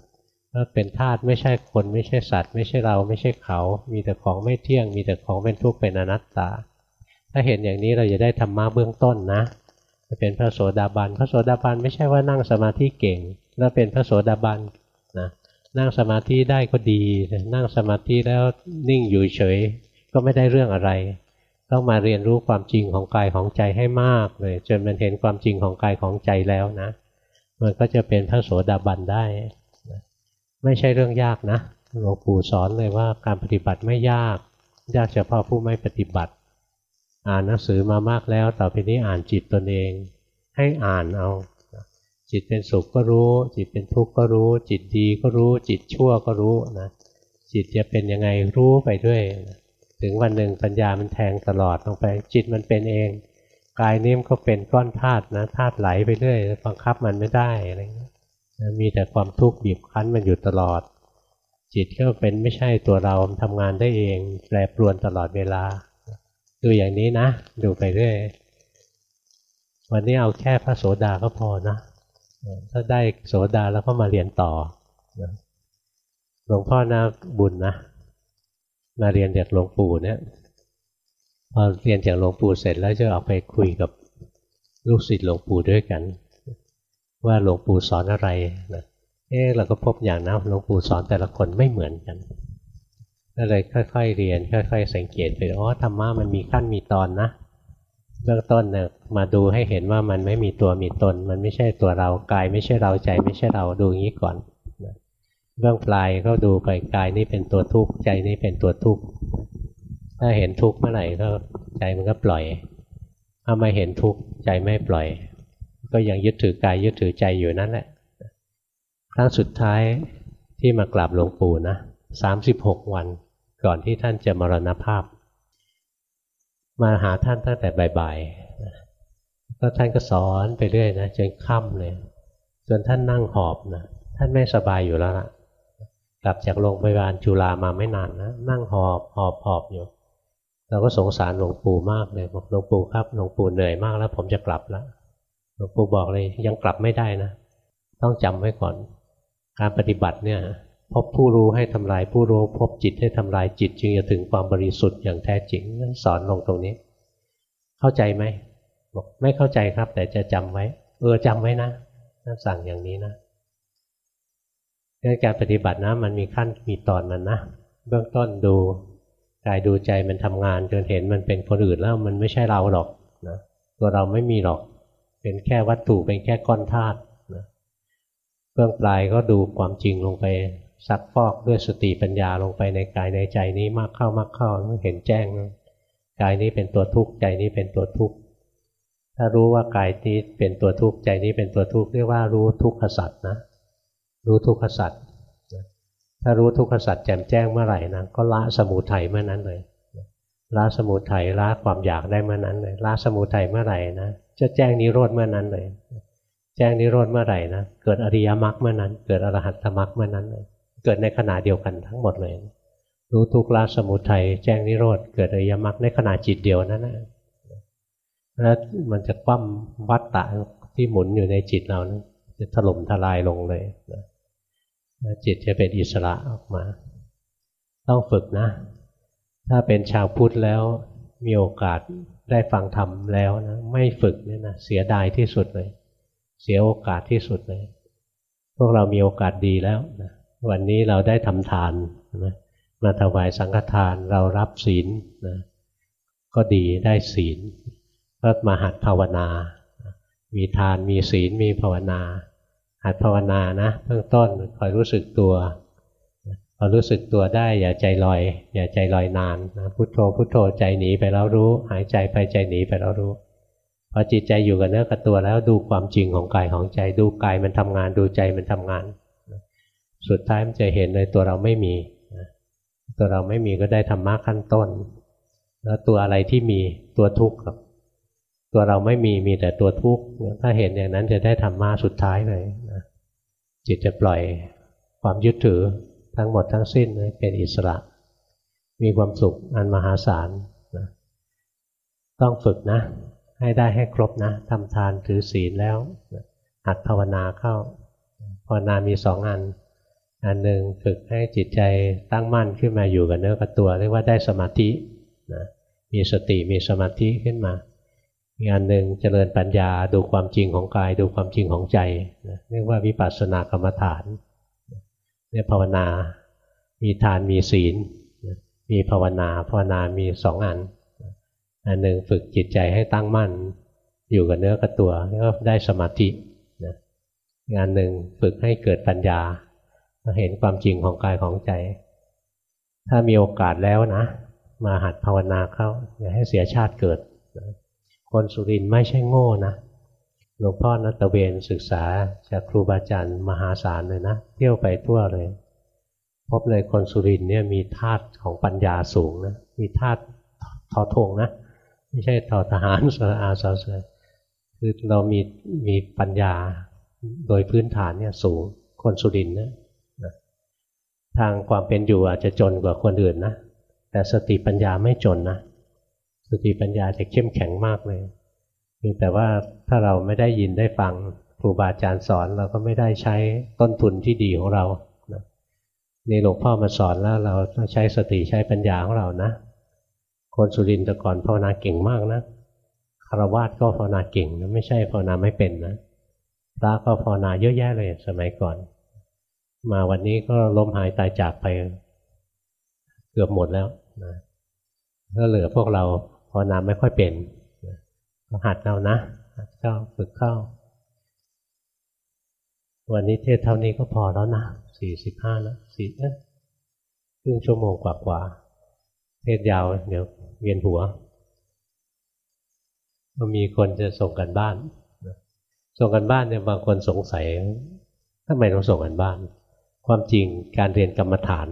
ถ้าเป็นธาตุไม่ใช่คนไม่ใช่สัตว์ ไม่ใช่เราไม่ใช่เขา มีแต่ของไม่เที่ยง มีแต่ของเป็นทุกข์เป็นอนัตตา ถ้าเห็นอย่างนี้เราจะได้ธรรมะเบื้องต้นนะจะเป็นพระโสดาบันพระโสดาบันไม่ใช่ว่านั่งสมาธิเก่ง แล้วเป็นพระโสดาบัน นั่งสมาธิได้ก็ดี นั่งสมาธิแล้วนิ่งอยู่เฉย ก็ไม่ได้เรื่องอะไร ต้องมาเรียนรู้ความจริงของกายของใจให้มากเลย จนมันเห็นความจริงของกายของใจแล้วนะ มันก็จะเป็นพระโสดาบันได้ ไม่ใช่เรื่องยากนะหลวงปู่สอนเลยว่าการปฏิบัติไม่ยาก ยากเฉพาะผู้ไม่ปฏิบัติ อ่านหนังสือมามากแล้ว ต่อไปนี้อ่านจิตตนเอง ให้อ่านเอา จิตเป็นสุขก็รู้ จิตเป็นทุกข์ก็รู้ จิตดีก็รู้ จิตชั่วก็รู้นะจิตจะเป็นยังไงรู้ไปด้วยนะถึงวันหนึ่งปัญญามันแทงตลอดลงไป จิตมันเป็นเองกายนิ่มก็เป็นก้อนธาตุนะธาตุไหลไปเรื่อยบังคับมันไม่ได้อะไรเงี้ยมีแต่ความทุกข์บีบคั้นมันอยู่ตลอด จิตก็เป็นไม่ใช่ตัวเราทำงานได้เองแปรปรวนตลอดเวลา ดูอย่างนี้นะ ดูไปเรื่อยวันนี้เอาแค่พระโสดาก็พอนะ ถ้าได้โสดาแล้วก็มาเรียนต่อหลวงพ่อนะบุญนะมาเรียนจากหลวงปู่เนี่ยพอเรียนจากหลวงปู่เสร็จแล้วจะออกไปคุยกับลูกศิษย์หลวงปู่ด้วยกัน ว่าหลวงปู่สอนอะไรนะเออเราก็พบอย่างนะหลวงปู่สอนแต่ละคนไม่เหมือนกันก็เลยค่อย ๆ เรียน ค่อย ๆ สังเกตไปอ๋อธรรมะมันมีขั้นมีตอนนะ เบื้องต้นเนี่ยมาดูให้เห็นว่ามันไม่มีตัวมีตน มันไม่ใช่ตัวเรากายไม่ใช่เราใจไม่ใช่เราดูอย่างนี้ก่อนเบื้องปลายก็ดูไปกายนี่เป็นตัวทุกข์ใจนี่เป็นตัวทุกข์ถ้าเห็นทุกข์เมื่อไหร่ก็ใจมันก็ปล่อยถ้าไม่เห็นทุกข์ใจไม่ปล่อย ก็ยังยึดถือกายยึดถือใจอยู่นั่นแหละครั้งสุดท้ายที่มากราบหลวงปู่นะสามสิบหกวันก่อนที่ท่านจะมรณภาพ มาหาท่านตั้งแต่บ่ายๆก็ท่านก็สอนไปเรื่อยนะจนค่ำเลยจนท่านนั่งหอบนะท่านไม่สบายอยู่แล้วล่ะ กลับจากโรงพยาบาลจุฬามาไม่นานนะนั่งหอบหอบหอบอยู่เราก็สงสารหลวงปู่มากเลยบอกหลวงปู่ครับหลวงปู่เหนื่อยมากแล้ว ผมจะกลับแล้วหลวงปู่บอกเลยยังกลับไม่ได้นะ ต้องจำไว้ก่อน การปฏิบัติเนี่ย พบผู้รู้ให้ทำลายผู้รู้พบจิตให้ทำลายจิต จึงจะถึงความบริสุทธิ์อย่างแท้จริงสอนลงตรงนี้ เข้าใจไหมบอกไม่เข้าใจครับ แต่จะจำไว้ เออจำไว้นะท่นสั่งอย่างนี้นะเรื่องการปฏิบัตินะมันมีขั้นมีตอนมันนะเบื้องต้นดูกายดูใจมันทำงานจนเห็นมันเป็นคนอื่นแล้วมันไม่ใช่เราหรอกนะตัวเราไม่มีหรอก เป็นแค่วัตถุเป็นแค่ก้อนธาตุนะเบื้องปลายก็ดูความจริงลงไป ซักฟอกด้วยสติปัญญาลงไปในกายในใจนี้มากเข้ามากเข้าเห็นแจ้งกายนี้เป็นตัวทุกข์ใจนี้เป็นตัวทุกข์ถ้ารู้ว่ากายนี้เป็นตัวทุกข์ใจนี้เป็นตัวทุกข์เรียกว่ารู้ทุกขสัตว์นะรู้ทุกขสัตว์ถ้ารู้ทุกขสัตว์แจ่มแจ้งเมื่อไหร่นะก็ละสมุทัยเมื่อนั้นเลยละสมุทัยละความอยากได้เมื่อนั้นเลยละสมุทัยเมื่อไหร่นะจะแจ้งนิโรธเมื่อนั้นเลย แจ้งนิโรธเมื่อไหร่นะเกิดอริยมรรคเมื่อนั้น เกิดอรหัตมรรคเมื่อนั้นเลย เกิดในขณะเดียวกันทั้งหมดเลย รู้ทุกละสมุทัยแจ้งนิโรธเกิดอริยมรรคในขณะจิตเดียวนั้นนะแล้วมันจะคว่ำวัฏฏะที่หมุนอยู่ในจิตเรานะจะถล่มทลายลงเลยนะจิตจะเป็นอิสระออกมา ต้องฝึกนะ ถ้าเป็นชาวพุทธแล้วมีโอกาสได้ฟังธรรมแล้วนะไม่ฝึกเนี่ยนะเสียดายที่สุดเลย เสียโอกาสที่สุดเลย พวกเรามีโอกาสดีแล้วนะ วันนี้เราได้ทำทานนะมาถวายสังฆทานเรารับศีลนะก็ดีได้ศีลก็มาหัดภาวนา มีทานมีศีลมีภาวนา หัดภาวนานะเบื้องต้นคอยรู้สึกตัวพอรู้สึกตัวได้อย่าใจลอย อย่าใจลอยนานนะพุโทโธพุโทโธใจหนีไปแล้วรู้ หายใจไปใจหนีไปแล้วรู้พอจิตใจอยู่กับเนื้อกับตัวแล้วดูความจริงของกายของใจ ดูกายมันทำงานดูใจมันทำงาน สุดท้ายมันจะเห็นเลยตัวเราไม่มี ตัวเราไม่มีก็ได้ธรรมะขั้นต้น แล้วตัวอะไรที่มีตัวทุกข์ครับ ตัวเราไม่มีมีแต่ตัวทุกข์ถ้าเห็นอย่างนั้นจะได้ธรรมะสุดท้ายเลยนะจิตจะปล่อยความยึดถือทั้งหมดทั้งสิ้นเป็นอิสระ มีความสุขอันมหาศาลนะต้องฝึกนะ ให้ได้ให้ครบนะทำทานถือศีลแล้วหัดภาวนาเข้าภาวนามีสองอัน อันหนึ่งฝึกให้จิตใจตั้งมั่นขึ้นมาอยู่กับเนื้อกับตัว เรียกว่าได้สมาธินะมีสติมีสมาธิขึ้นมาอีกอันหนึ่งเจริญปัญญาดูความจริงของกายดูความจริงของใจนะเรียกว่าวิปัสสนากรรมฐานเนี่ยภาวนา มีทานมีศีล มีภาวนาภาวนามีสองอัน อันหนึ่งฝึกจิตใจให้ตั้งมั่น อยู่กับเนื้อกับตัวแล้วก็ได้สมาธิงานหนึ่งฝึกให้เกิดปัญญา เห็นความจริงของกายของใจ ถ้ามีโอกาสแล้วนะ มาหัดภาวนาเข้าอย่าให้เสียชาติเกิด คนสุรินไม่ใช่โง่นะหลวงพ่อนัตเวนศึกษาจากครูบาอาจารย์มหาศาลเลยนะ เที่ยวไปทั่วเลย พบเลยคนสุรินเนี่ยมีธาตุของปัญญาสูงนะมีธาตุทอทงนะ ไม่ใช่ทอทหารสระอาสาเสคือเรามีมีปัญญาโดยพื้นฐานเนี่ยสูงคนสุรินนะ ทางความเป็นอยู่อาจจะจนกว่าคนอื่นนะแต่สติปัญญาไม่จนนะสติปัญญาจะเข้มแข็งมากเลยพียงแต่ว่าถ้าเราไม่ได้ยินได้ฟังครูบาอาจารย์สอนเราก็ไม่ได้ใช้ต้นทุนที่ดีของเรานี่หลวงพ่อมาสอนแล้วเราต้องใช้สติใช้ปัญญาของเรานะ คนสุรินทร์แต่ก่อนภาวนาเก่งมากนะคารวาสก็ภาวนาเก่งนะไม่ใช่ภาวนาไม่เป็นนะพระก็ภาวนาเยอะแยะเลยสมัยก่อน มาวันนี้ก็ล้มหายตายจากไปเกือบหมดแล้วนะก็เหลือพวกเราภาวนาไม่ค่อยเป็นก็หัดเอานะเข้าฝึกเข้า วันนี้เทศเท่านี้ก็พอแล้วนะสี่สิบห้าแล้วสี่เอ๊ะครึ่งชั่วโมงกว่ากว่าเทศยาวเดี๋ยวเวียนหัวก็มีคนจะส่งกันบ้าน ส่งกันบ้านเนี่ยบางคนสงสัยทำไมต้องส่งกันบ้าน ความจริงการเรียนกรรมฐาน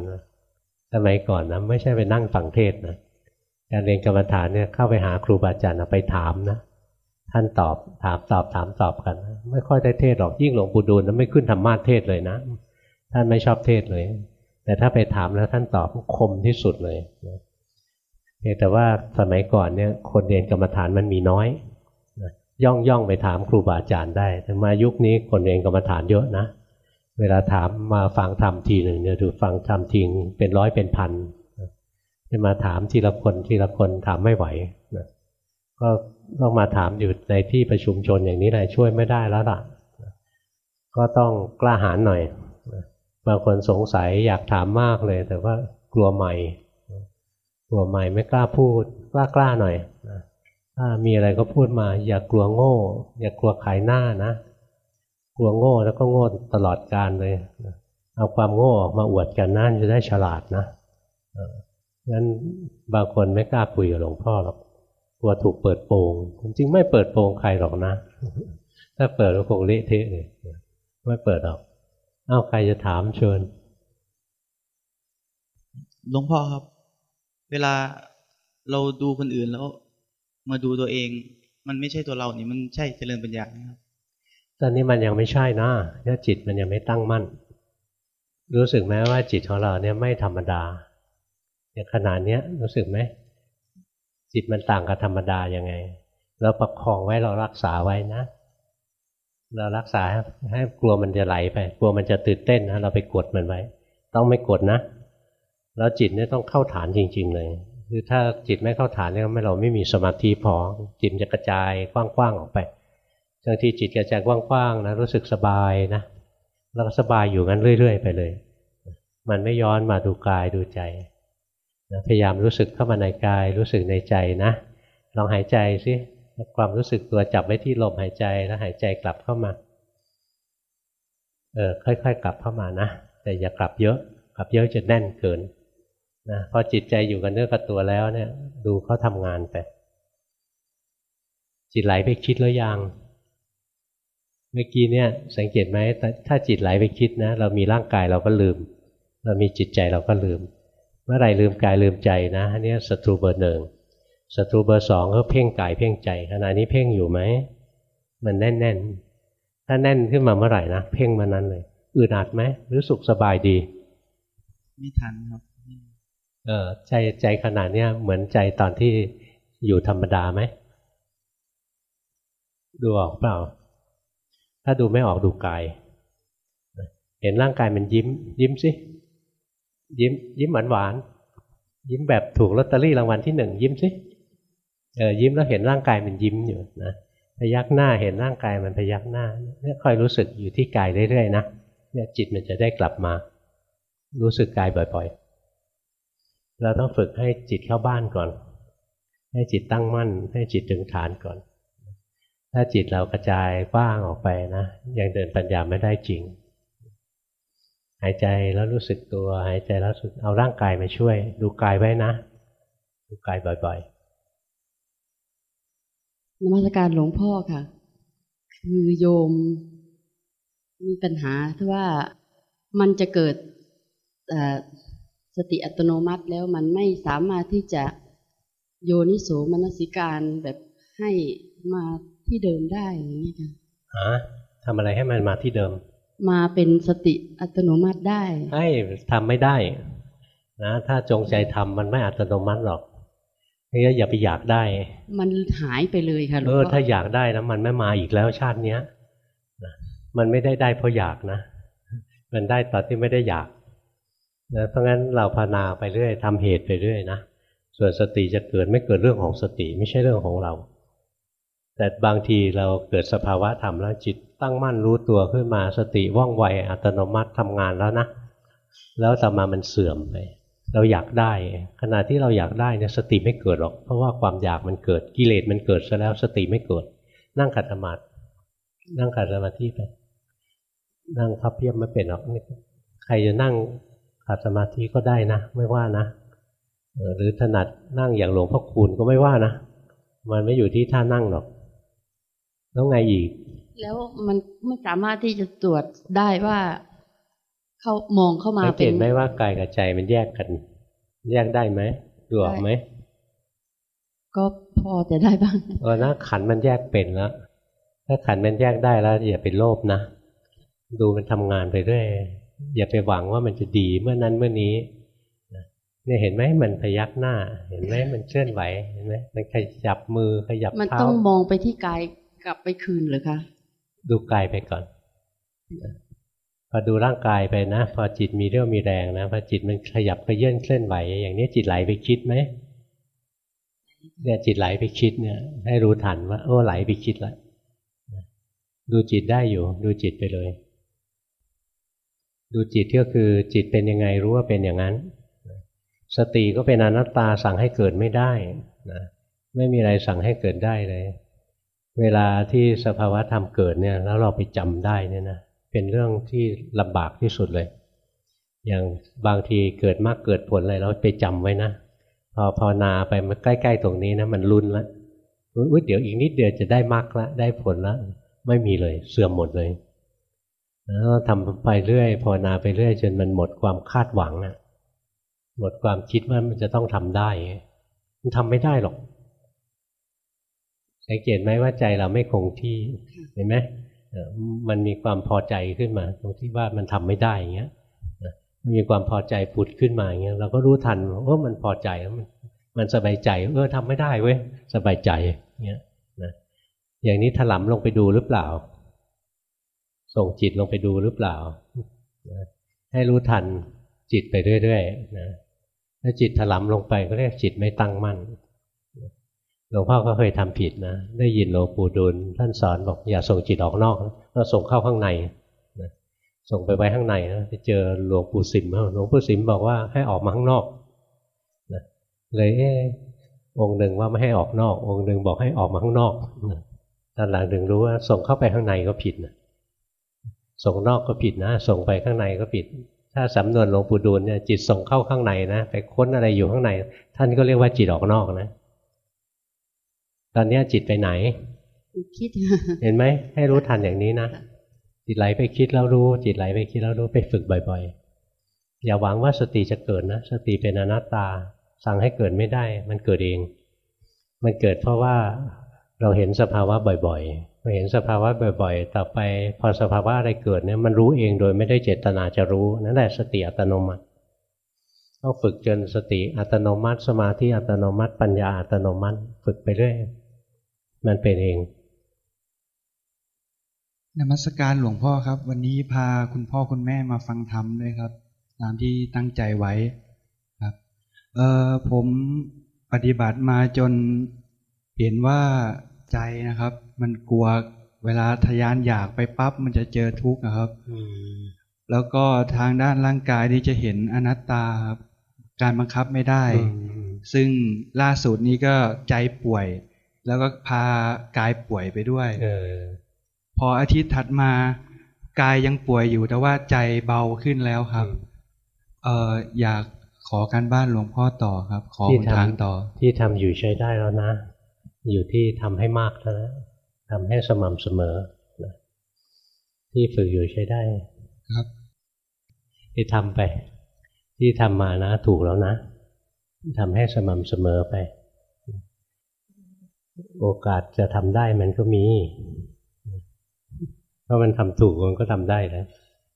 สมัยก่อนนะไม่ใช่ไปนั่งฟังเทศนะการเรียนกรรมฐานเนี่ยเข้าไปหาครูบาอาจารย์ไปถามนะท่านตอบถามตอบถามตอบกัน ไม่ค่อยได้เทศหรอกยิ่งหลวงปู่ดูลนั้นไม่ขึ้นธรรมาเทศเลยนะ ท่านไม่ชอบเทศเลย แต่ถ้าไปถามแล้วท่านตอบคมที่สุดเลยแต่ว่าสมัยก่อนเนี่ยคนเรียนกรรมฐานมันมีน้อยย่องย่องไปถามครูบาอาจารย์ได้แต่มายุคนี้คนเรียนกรรมฐานเยอะนะ เวลาถามมาฟังธรรมทีหนึ่งเนี่ยดูฟังธรรมทิ้งเป็นร้อยเป็นพันจะมาถามทีละคนทีละคนถามไม่ไหวนะก็ต้องมาถามอยู่ในที่ประชุมชนอย่างนี้แหละช่วยไม่ได้แล้วล่ะ ก็ต้องกล้าหาญหน่อย บางคนสงสัยอยากถามมากเลย แต่ว่ากลัวใหม่ กลัวใหม่ไม่กล้าพูด กล้ากล้าหน่อยถ้ามีอะไรก็พูดมา อย่ากลัวโง่ อย่ากลัวขายหน้านะ ลัวโง่แล้วก็โง่ตลอดการเลย เอาความโง่ออกมาอวดกันนั่นจะได้ฉลาดนะงั้นบางคนไม่กล้าคุยกับหลวงพ่อหรอกกลัวถูกเปิดโปงจริงไม่เปิดโปงใครหรอกนะ ถ้าเปิดก็คงเละเทะเลยไม่เปิดหรอก เอาใครจะถามเชิญหลวงพ่อครับ เวลาเราดูคนอื่นแล้ว มาดูตัวเอง มันไม่ใช่ตัวเรานี่มันใช่เจริญปัญญาไหมครับ ตอนนี้มันยังไม่ใช่นะเนี่ยจิตมันยังไม่ตั้งมั่น รู้สึกไหมว่าจิตของเราเนี่ยไม่ธรรมดาอย่างขนาดนี้รู้สึกไหมจิตมันต่างกับธรรมดายังไง เราประคองไว้เรารักษาไว้นะเรารักษาให้กลัวมันจะไหลไป กลัวมันจะตื่นเต้นนะเราไปกดมันไว้ ต้องไม่กดนะ แล้วจิตเนี่ยต้องเข้าฐานจริง ๆ เลยคือถ้าจิตไม่เข้าฐานเนี่ยไม่เราไม่มีสมาธิพอจิตจะกระจายกว้างๆออกไป บางทีจิตกระจายกว้างๆนะรู้สึกสบายนะแล้วก็สบายอยู่งั้นเรื่อย ๆ ไปเลย มันไม่ย้อนมาดูกายดูใจนะพยายามรู้สึกเข้ามาในกายรู้สึกในใจนะลองหายใจสิความรู้สึกตัวจับไว้ที่ลมหายใจแล้วหายใจกลับเข้ามาเออค่อย ๆ กลับเข้ามานะแต่อย่ากลับเยอะ กลับเยอะจะแน่นเกินนะพอจิตใจอยู่กันเนื้อกับตัวแล้วเนี่ย ดูเขาทำงานไปจิตไหลไปคิดแล้วยัง เมื่อกี้เนี่ยสังเกตไหมถ้าจิตไหลไปคิดนะ เรามีร่างกายเราก็ลืม เรามีจิตใจเราก็ลืม เมื่อไหร่ลืมกายลืมใจนะอันนี้ศัตรูเบอร์หนึ่งศัตรูเบอร์สองก็เพ่งกายเพ่งใจขณะนี้เพ่งอยู่ไหมมันแน่นแน่นถ้าแน่นขึ้นมาเมื่อไหร่นะเพ่งมานั้นเลยอึดอัดไหมหรือสุขสบายดีไม่ทันครับเออใจใจขนาดเนี้ยเหมือนใจตอนที่อยู่ธรรมดาไหมดูออกเปล่า ถ้าดูไม่ออกดูกาย เห็นร่างกายมันยิ้ม ยิ้มสิ ยิ้ม ยิ้มหวานหวานยิ้มแบบถูกลอตเตอรี่รางวัลที่หนึ่งยิ้มสิเออยิ้มแล้วเห็นร่างกายมันยิ้มอยู่นะพยักหน้าเห็นร่างกายมันพยักหน้าเนี่ยคอยรู้สึกอยู่ที่กายเรื่อยๆนะเนี่ยจิตมันจะได้กลับมา รู้สึกกายบ่อยๆ เราต้องฝึกให้จิตเข้าบ้านก่อน ให้จิตตั้งมั่น ให้จิตถึงฐานก่อน ถ้าจิตเรากระจายกว้างออกไปนะยังเดินปัญญาไม่ได้จริง หายใจแล้วรู้สึกตัว หายใจแล้วรู้สึกเอาร่างกายมาช่วย ดูกายไว้นะ ดูกายบ่อยๆนมัสการหลวงพ่อค่ะ คือโยม มีปัญหาที่ว่ามันจะเกิดสติอัตโนมัติแล้วมันไม่สามารถที่จะโยนิโสมนสิการแบบให้มา ที่เดิมได้อย่างนี้ค่ะๆหาทำอะไรให้มันมาที่เดิม มาเป็นสติอัตโนมัติได้ให้ทำไม่ได้นะถ้าจงใจทำมันไม่อัตโนมัติหรอกนี่อย่าไปอยากได้ มันหายไปเลยค่ะหลวเองอพ่อถ้าอยากได้นะมันไม่มาอีกแล้วชาติเนี้ยนะมันไม่ได้ได้เพราะอยากนะ มันได้ตอนที่ไม่ได้อยากนะเพราะงั้นเราภาวนาไปเรื่อยทำเหตุไปเรื่อยนะส่วนสติจะเกิดไม่เกิดเรื่องของสติ ไม่ใช่เรื่องของเรา แต่บางทีเราเกิดสภาวะธรรมแล้วจิตตั้งมั่นรู้ตัวขึ้นมาสติว่องไวอัตโนมัติทำงานแล้วนะ แล้วต่อมามันเสื่อมไปเราอยากได้ ขณะที่เราอยากได้เนี่ยสติไม่เกิดหรอก เพราะว่าความอยากมันเกิดกิเลสมันเกิดซะแล้วสติไม่เกิด นั่งขัดสมาธินั่งขัดสมาธิไปนั่งพับเพียบไม่เป็นหรอกใครจะนั่งขัดสมาธิก็ได้นะ ไม่ว่านะหรือถนัดนั่งอย่างหลวงพ่อคูณก็ไม่ว่านะ มันไม่อยู่ที่ท่านั่งหรอก แล้วไงอีก แล้วมันไม่สามารถที่จะตรวจได้ว่าเขามองเข้ามาสังเกเป็ตนไหมว่ากายกับใจมันแยกกัน แยกได้ไหมดูออกไหมก็พอจะได้บ้างเออนะขันมันแยกเป็นแล้วถ้าขันมันแยกได้แล้วอย่าไปโลภนะดูมันทำงานไปเรื่อยอย่าไปหวังว่ามันจะดีเมื่อนั้นเมื่อนี้นะเนี่ยเห็นไหมมันพยักหน้า เห็นไหมมันเคลื่อนไหวเห็นไหมมันขยับมือขยับมันเท้าต้องมองไปที่กาย กลับไปคืนเหรือคะ ดูกายไปก่อนพอดูร่างกายไปนะ พอจิตมีเรี่ยวมีแรงนะพอจิตมันขยับขยื่นเคลื่อนไหว อย่างนี้จิตไหลไปคิดไหมเนี่ยจิตไหลไปคิดเนี่ย ให้รู้ทันว่าโอ้ไหลไปคิดล้วดูจิตได้อยู่ ดูจิตไปเลย ดูจิตก็คือจิตเป็นยังไงรู้ว่าเป็นอย่างนั้น สติก็เป็นอนัตตาสั่งให้เกิดไม่ได้นะไม่มีอะไรสั่งให้เกิดได้เลย เวลาที่สภาวะธรรมเกิดเนี่ย แล้วเราไปจำได้เนี่ยนะเป็นเรื่องที่ลำบากที่สุดเลย อย่างบางทีเกิดมากเกิดผลอะไรเราไปจำไว้นะพอภาวนาไปมันใกล้ ๆ ตรงนี้นะมันรุนละอุ้ยเดี๋ยวอีกนิดเดียวจะได้มากละได้ผลละไม่มีเลยเสื่อมหมดเลยแล้วทำไปเรื่อยภาวนาไปเรื่อยจนมันหมดความคาดหวังอะหมดความคิดว่ามันจะต้องทำได้มันทำไม่ได้หรอก สังเกตไหมว่าใจเราไม่คงที่เห็นไหมเอ่อมันมีความพอใจขึ้นมา ตรงที่ว่ามันทำไม่ได้อย่างเงี้ยนะมันมีความพอใจผุดขึ้นมาอย่างเงี้ยเราก็รู้ทันว่ามันพอใจแล้วมันมันสบายใจเออทำไม่ได้เว้ยสบายใจเงี้ยนะอย่างนี้ถลำลงไปดูหรือเปล่า ส่งจิตลงไปดูหรือเปล่านะให้รู้ทันจิตไปเรื่อยๆนะถ้าจิตถลำลงไปก็เรียกจิตไม่ตั้งมั่น หลวงพ่อก็เคยทำผิดนะ ได้ยินหลวงปู่ดูลท่านสอนบอกอย่าส่งจิตออกนอกเราส่งเข้าข้างในนะส่งไปไว้ข้างในนะไปเจอหลวงปู่สิมหลวงปู่สิมบอกว่าให้ออกมาข้างนอกนะเลยเอองค์หนึ่งว่าไม่ให้ออกนอก องค์หนึ่งบอกให้ออกมาข้างนอกตอนหลังถึงรู้ว่า ส่งเข้าไปข้างในก็ผิดนะส่งนอกก็ผิดนะ ส่งไปข้างในก็ผิด ถ้าสำนวนหลวงปู่ดูลเนี่ยจิตส่งเข้าข้างในนะไปค้นอะไรอยู่ข้างใน ท่านก็เรียกว่าจิตออกนอกนะ ตอนเนี้ยจิตไปไหน คิด เห็นไหมให้รู้ทันอย่างนี้นะ จิตไหลไปคิดแล้วรู้ จิตไหลไปคิดแล้วรู้ไปฝึกบ่อยๆ อย่าหวังว่าสติจะเกิดนะ สติเป็นอนัตตา สั่งให้เกิดไม่ได้ มันเกิดเอง มันเกิดเพราะว่าเราเห็นสภาวะบ่อยๆพอเห็นสภาวะบ่อยๆ ต่อไปพอสภาวะอะไรเกิดเนี่ยมันรู้เองโดยไม่ได้เจตนาจะรู้ นั่นแหละสติอัตโนมัติต้องฝึกจนสติอัตโนมัติ สมาธิอัตโนมัติ ปัญญาอัตโนมัติ ฝึกไปเรื่อย มันเป็นเองนมัสการหลวงพ่อครับ วันนี้พาคุณพ่อคุณแม่มาฟังธรรมด้วยครับ ตามที่ตั้งใจไว้ครับ เออผมปฏิบัติมาจนเห็นว่าใจนะครับ มันกลัวเวลาทะยานอยากไปปั๊บมันจะเจอทุกข์นะครับแล้วก็ทางด้านร่างกายนี่จะเห็นอนัตตาครับการบังคับไม่ได้ ซึ่งล่าสุดนี้ก็ใจป่วย แล้วก็พากายป่วยไปด้วยเออพออาทิตย์ถัดมากายยังป่วยอยู่แต่ว่าใจเบาขึ้นแล้วครับ เอออยากขอการบ้านหลวงพ่อต่อครับ ขอที่หนทำทางต่อ ที่ทำอยู่ใช้ได้แล้วนะ อยู่ที่ทำให้มากแล้วนะทำให้สม่ำเสมอนะที่ฝึกอยู่ใช้ได้ ครับ ที่ทำไป ที่ทำมานะ ถูกแล้วนะทำให้สม่ำเสมอไป โอกาสจะทำได้มันก็มี เพราะมันทำถูกมันก็ทำได้แล้ว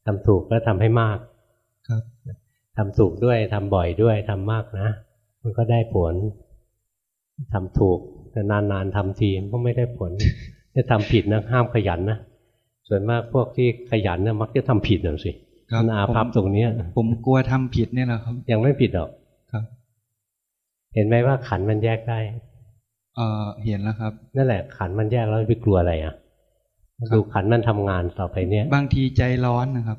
ทำถูกก็ทำให้มาก ครับทำถูกด้วยทำบ่อยด้วยทำมากนะ มันก็ได้ผลทำถูกแต่นานๆทำทีมันก็ไม่ได้ผลถ้าทำผิดนะห้ามขยันนะส่วนมากพวกที่ขยันเนี่ยมักจะทำผิดน่ะสิครับมันอาภัพตรงเนี้ยผมกลัวทำผิดเนี่ยแหละครับ ยังไม่ผิดหรอกครับ เห็นไหมว่าขันธ์มันแยกได้ เออเห็นแล้วครับ นั่นแหละขันธ์มันแยกแล้วไปกลัวอะไรอะครับดูขันธ์มันทำงานต่อไปเนี้ยบางทีใจร้อนนะครับ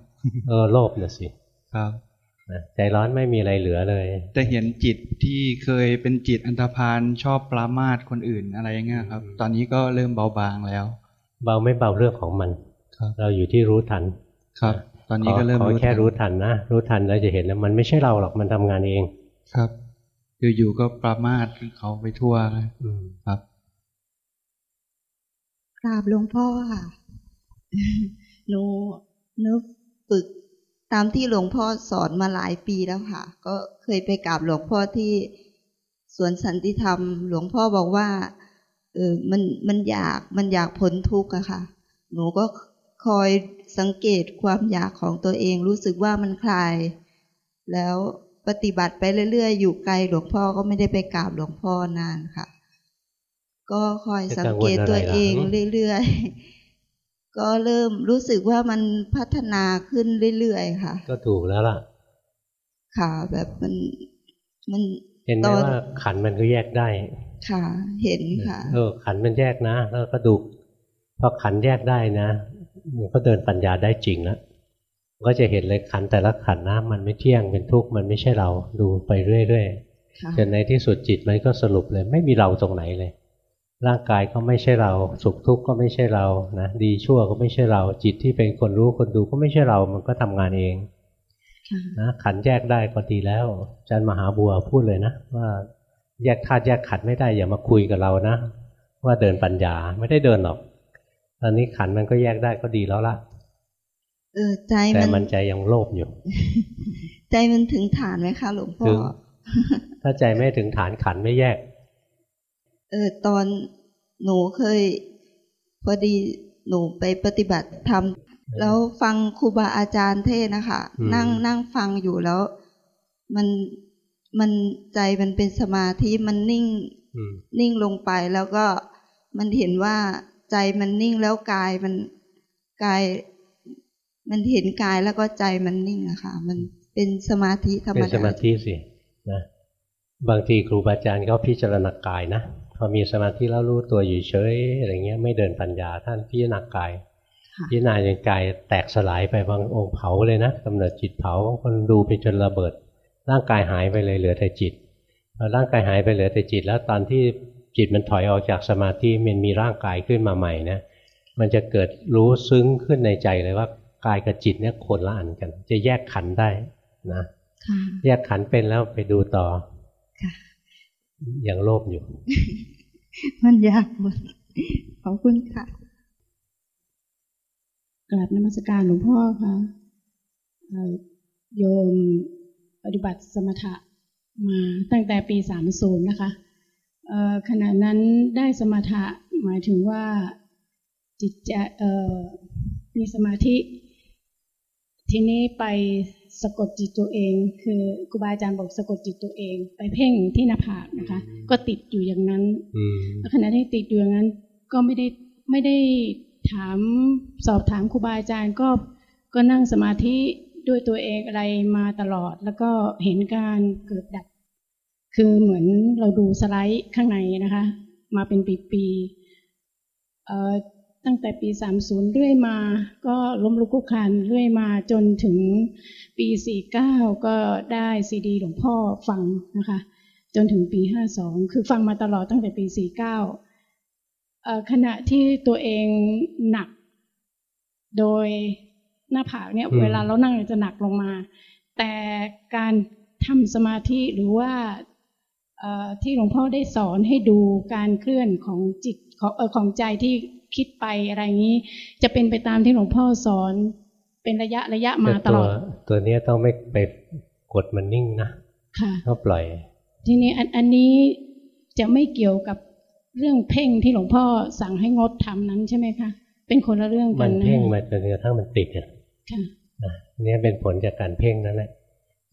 เออโลภน่ะสิครับนะใจร้อนไม่มีอะไรเหลือเลย แต่เห็นจิตที่เคยเป็นจิตอันธพาลชอบปรามาสคนอื่นอะไรอย่างเงี้ยครับ ตอนนี้ก็เริ่มเบาบางแล้ว เบาไม่เบาเรื่องของมันครับเราอยู่ที่รู้ทันครับ ตอนนี้ก็เริ่มขอรู้แค่ทันรู้ทันนะรู้ทันแล้วจะเห็นนะมันไม่ใช่เราหรอกมันทำงานเองครับ อยู่ๆก็ปรามาสเขาไปทั่วนะอืมครับกราบหลวงพ่อค่ะหนูนึกฝึกตามที่หลวงพ่อสอนมาหลายปีแล้วค่ะ ก็เคยไปกราบหลวงพ่อที่สวนสันติธรรม หลวงพ่อบอกว่า เออมันมันอยากมันอยากพ้นทุกข์อะค่ะ หนูก็คอยสังเกตความอยากของตัวเองรู้สึกว่ามันคลาย แล้ว ปฏิบัติไปเรื่อยๆ อยู่ไกลหลวงพ่อก็ไม่ได้ไปกราบหลวงพ่อนานค่ะ ก็คอยสังเกตตัวเองเรื่อยๆ ก็เริ่มรู้สึกว่ามันพัฒนาขึ้นเรื่อยๆ ค่ะ ก็ถูกแล้วล่ะ ค่ะ แบบมันมันเห็นไหมตอนว่าขันธ์มันก็แยกได้ ค่ะ เห็นค่ะ เออ ขันธ์มันแยกนะ แล้วก็ดูพอขันธ์แยกได้นะมันก็เดินปัญญาได้จริงแล้ว ก็จะเห็นเลยขันธ์แต่ละขันธ์นะมันไม่เที่ยงเป็นทุกข์มันไม่ใช่เราดูไปเรื่อยค่ะๆจนในที่สุดจิตมันก็สรุปเลย ไม่มีเราตรงไหนเลย ร่างกายก็ไม่ใช่เรา สุขทุกข์ก็ไม่ใช่เรานะดีชั่วก็ไม่ใช่เรา จิตที่เป็นคนรู้คนดูก็ไม่ใช่เรา มันก็ทำงานเองค่ะนะขันธ์แยกได้ก็ดีแล้วอาจารย์มหาบัวพูดเลยนะ ว่าแยกธาตุแยกขันธ์ไม่ได้อย่ามาคุยกับเรานะ ว่าเดินปัญญาไม่ได้เดินหรอก ตอนนี้ขันธ์มันก็แยกได้ก็ดีแล้วล่ะ เออใจแต่มันมันใจยังโลภอยู่ ใจมันถึงฐานไหมคะหลวงพ่อถึงถ้าใจไม่ถึงฐานขันธ์ไม่แยก เออตอนหนูเคย พอดีหนูไปปฏิบัติธรรมแล้วฟังครูบาอาจารย์เทศน์นะคะอืมนั่งนั่งฟังอยู่แล้ว มันมันใจมันเป็นสมาธิมันนิ่งอืมนิ่งลงไปแล้วก็มันเห็นว่าใจมันนิ่งแล้วกายมันกาย มันเห็นกายแล้วก็ใจมันนิ่งอะค่ะ มันเป็นสมาธิธรรมเป็นสดามาธิสินะบางทีครูบาอาจารย์เขาพิจารณากายนะพอมีสมาธิแล้วรู้ตัวอยู่เฉยอะไรเงี้ยไม่เดินปัญญาท่านพิจารณากายค่ะพิจารณาจนกายแตกสลายไปบางองค์เผาเลยนะกำเนิดจิตเผาบางคนดูไปจนระเบิด ร่างกายหายไปเลยเหลือแต่จิตพอร่างกายหายไปเหลือแต่จิต แล้วตอนที่จิตมันถอยออกจากสมาธิมันมีร่างกายขึ้นมาใหม่นะมันจะเกิดรู้ซึ้งขึ้นในใจเลยว่า กายกับจิตเนี่ยคนละอันกัน จะแยกขันธ์ได้นะค่ะแยกขันธ์เป็นแล้วไปดูต่อค่ะยังโลภอยู่ มันยากหมดขอบคุณค่ะกราบนมัสการหลวงพ่อค่ะเอ่อโยมปฏิบัติสมถะมาตั้งแต่ปีสามศูนย์นะคะเอ่อขณะนั้นได้สมถะหมายถึงว่าจิตจะเอ่อมีสมาธิ ทีนี้ไปสะกดจิตตัวเอง คือครูบาอาจารย์บอกสะกดจิตตัวเอง ไปเพ่งที่หน้าผากนะคะ ก็ติดอยู่อย่างนั้นอืมแล้วขณะที่ติดอยู่อย่างนั้น ก็ไม่ได้ไม่ได้ถามสอบถามครูบาอาจารย์ก็ก็นั่งสมาธิด้วยตัวเองอะไรมาตลอด แล้วก็เห็นการเกิดดับ คือเหมือนเราดูสไลด์ข้างในนะคะ มาเป็นปีๆเอ่อ ตั้งแต่ปี 30 เรื่อยมา ก็ล้มลุกคลุกคลานเรื่อยมาจนถึงปี 49 ก็ได้ซีดีหลวงพ่อฟังนะคะ จนถึงปี 52 คือฟังมาตลอดตั้งแต่ปี 49เอ่อขณะที่ตัวเองหนักโดยหน้าผากเนี่ยอืมเวลาเรานั่งจะหนักลงมา แต่การทำสมาธิหรือว่าเอ่อที่หลวงพ่อได้สอนให้ดูการเคลื่อนของจิตของเออของใจที่ คิดไปอะไรอย่างนี้ จะเป็นไปตามที่หลวงพ่อสอน เป็นระยะระยะมาแต่ตตัลวอด ตัวเนี้ยต้องไม่ไปกดมันนิ่งนะค่ะต้องปล่อย ทีนี้อันอันนี้จะไม่เกี่ยวกับเรื่องเพ่งที่หลวงพ่อสั่งให้งดทำนั้นใช่ไหมคะเป็นคนละเรื่องกัมันนนะเพ่งมาจนกระทั่งมันติดอะค่ะนะเนี่ยเป็นผลจากการเพ่งนั่นแหละ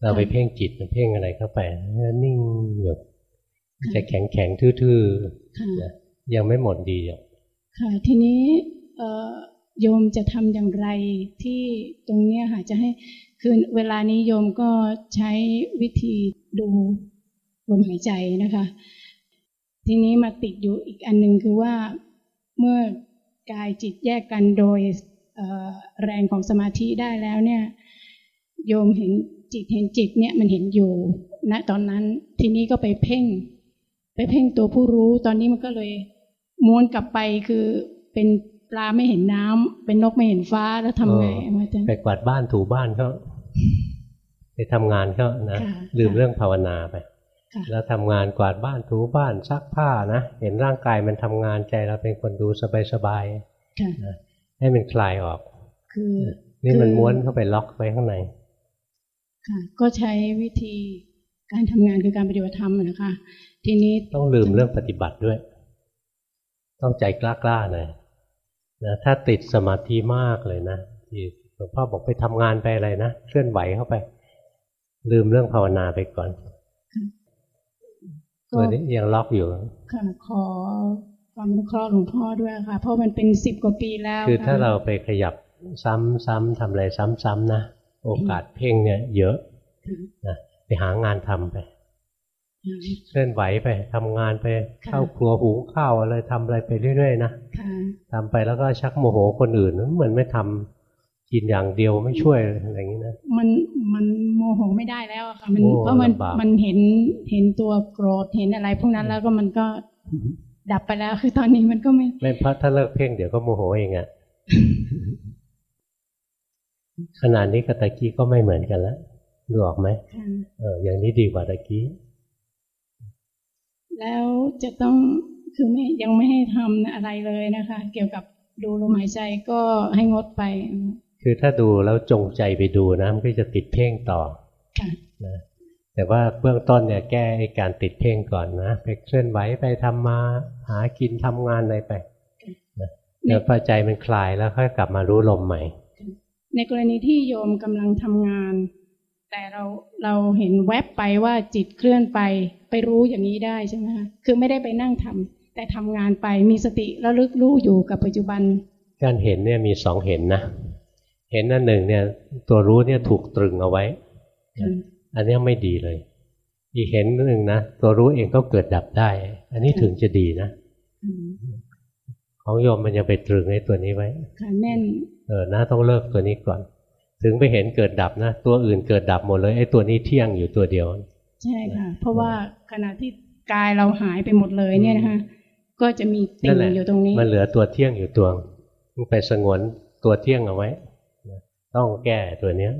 เราไปเพ่งจิตเพ่งอะไรเข้าไปนิ่งหยดจะแข็งแข็งๆทื่อค่ะๆนะยังไม่หมดดีหรอก ค่ะทีนี้โยมจะทำอย่างไรที่ตรงเนี้ยค่ะจะให้คือเวลานี้โยมก็ใช้วิธีดูลมหายใจนะคะ ทีนี้มาติดอยู่อีกอันหนึ่งคือว่าเมื่อกายจิตแยกกันโดยแรงของสมาธิได้แล้วเนี่ย โยมเห็นจิตเห็นจิตเนี่ยมันเห็นอยู่ณตอนนั้นทีนี้ก็ไปเพ่ง ไปเพ่งตัวผู้รู้ตอนนี้มันก็เลย ม้วนกลับไปคือเป็นปลาไม่เห็นน้ำเป็นนกไม่เห็นฟ้าแล้วทำไงอาจารย์ไปกวาดบ้านถูบ้านเขาไปทำงานเขานะค่ะลืมเรื่องภาวนาไปค่ะแล้วทำงานกวาดบ้านถูบ้านซักผ้านะเห็นร่างกายมันทำงานใจเราเป็นคนดูสบายค่ะๆให้มันคลายออก คือนี่มันคือม้วนเข้าไปล็อกไว้ข้างในค่ะ ก็ใช้วิธีการทำงานคือการปฏิบัติธรรมอะนะคะ ทีนี้ต้องลืมเรื่องปฏิบัติด้วย ต้องใจกล้าๆหน่อยนะถ้าติดสมาธิมากเลยนะที่หลวงพ่อบอกไปทำงานไปอะไรนะเคลื่อนไหวเข้าไป ลืมเรื่องภาวนาไปก่อนก็ตัวนี้ยังล็อกอยู่ค่ะขอความอนุเคราะห์หลวงพ่อด้วยค่ะ เพราะมันเป็นสิบกว่าปีแล้ว คือถ้าะเราไปขยับซ้ำๆทำอะไรซ้ำๆนะ โอกาสเพ่งเนี่ย เยอะนะไปหางานทำไป เคลื่อนไหวไปทำงานไปเข้าครัวหุงข้าวอะไรทำอะไรไปเรื่อยๆนะค่ะทำไปแล้วก็ชักโมโหคนอื่นเหมือนไม่ทำกินอย่างเดียวไม่ช่วยอะไรอย่างนี้นะมันมันโมโหไม่ได้แล้วอะค่ะมันโอ้เพราะมันลำบากมันเห็นเห็นตัวโกรธเห็นอะไรพวกนั้นแล้วก็มันก็ดับไปแล้ว คือตอนนี้มันก็ไม่ไม่เพราะถ้าเลิกเพ่งเดี๋ยวก็โมโหเองอะขนาดนี้กับตะกี้ก็ไม่เหมือนกันแล้วดูออกไหมค่ะเอออย่างนี้ดีกว่าตะกี้ แล้วจะต้องคือไม่ยังไม่ให้ทำอะไรเลยนะคะ เกี่ยวกับดูลมหายใจก็ให้งดไป คือถ้าดูแล้วจงใจไปดูนะมันก็จะติดเพ่งต่อค่ะนะแต่ว่าเบื้องต้นเนี่ยแก้ไอ้การติดเพ่งก่อนนะไปเคลื่อนไหวไปทำมาหากินทำงานอะไรไปนะเดี๋ยวพอใจมันคลายแล้วค่อยกลับมารู้ลมใหม่ ในกรณีที่โยมกำลังทำงาน แต่เราเราเห็นแวบไปว่าจิตเคลื่อนไปไปรู้อย่างนี้ได้ใช่ไหมคะคือไม่ได้ไปนั่งทำแต่ทำงานไปมีสติระลึกรู้อยู่กับปัจจุบัน การเห็นเนี่ยมีสองเห็นนะ เห็นอันหนึ่งเนี่ยตัวรู้เนี่ยถูกตรึงเอาไว้ค่ะอันเนี้ยไม่ดีเลย อีกเห็นหนึ่งนะตัวรู้เองก็เกิดดับได้ อันนี้ถึงจะดีนะอืมของโยมมันยังไปตรึงไอ้ตัวนี้ไว้ค่ะแน่นเออนะต้องเลิกตัวนี้ก่อน ถึงไปเห็นเกิดดับนะ ตัวอื่นเกิดดับหมดเลยไอ้ตัวนี้เที่ยงอยู่ตัวเดียว ใช่ค่ะ เพราะว่าขณะที่กายเราหายไปหมดเลยเนี่ยนะคะก็จะมีติ่นั่งนแหละอยู่ตรงนี้ มันเหลือตัวเที่ยงอยู่ตัวมันไปสงวนตัวเที่ยงเอาไว้นะต้องแก้ตัวเนี้ย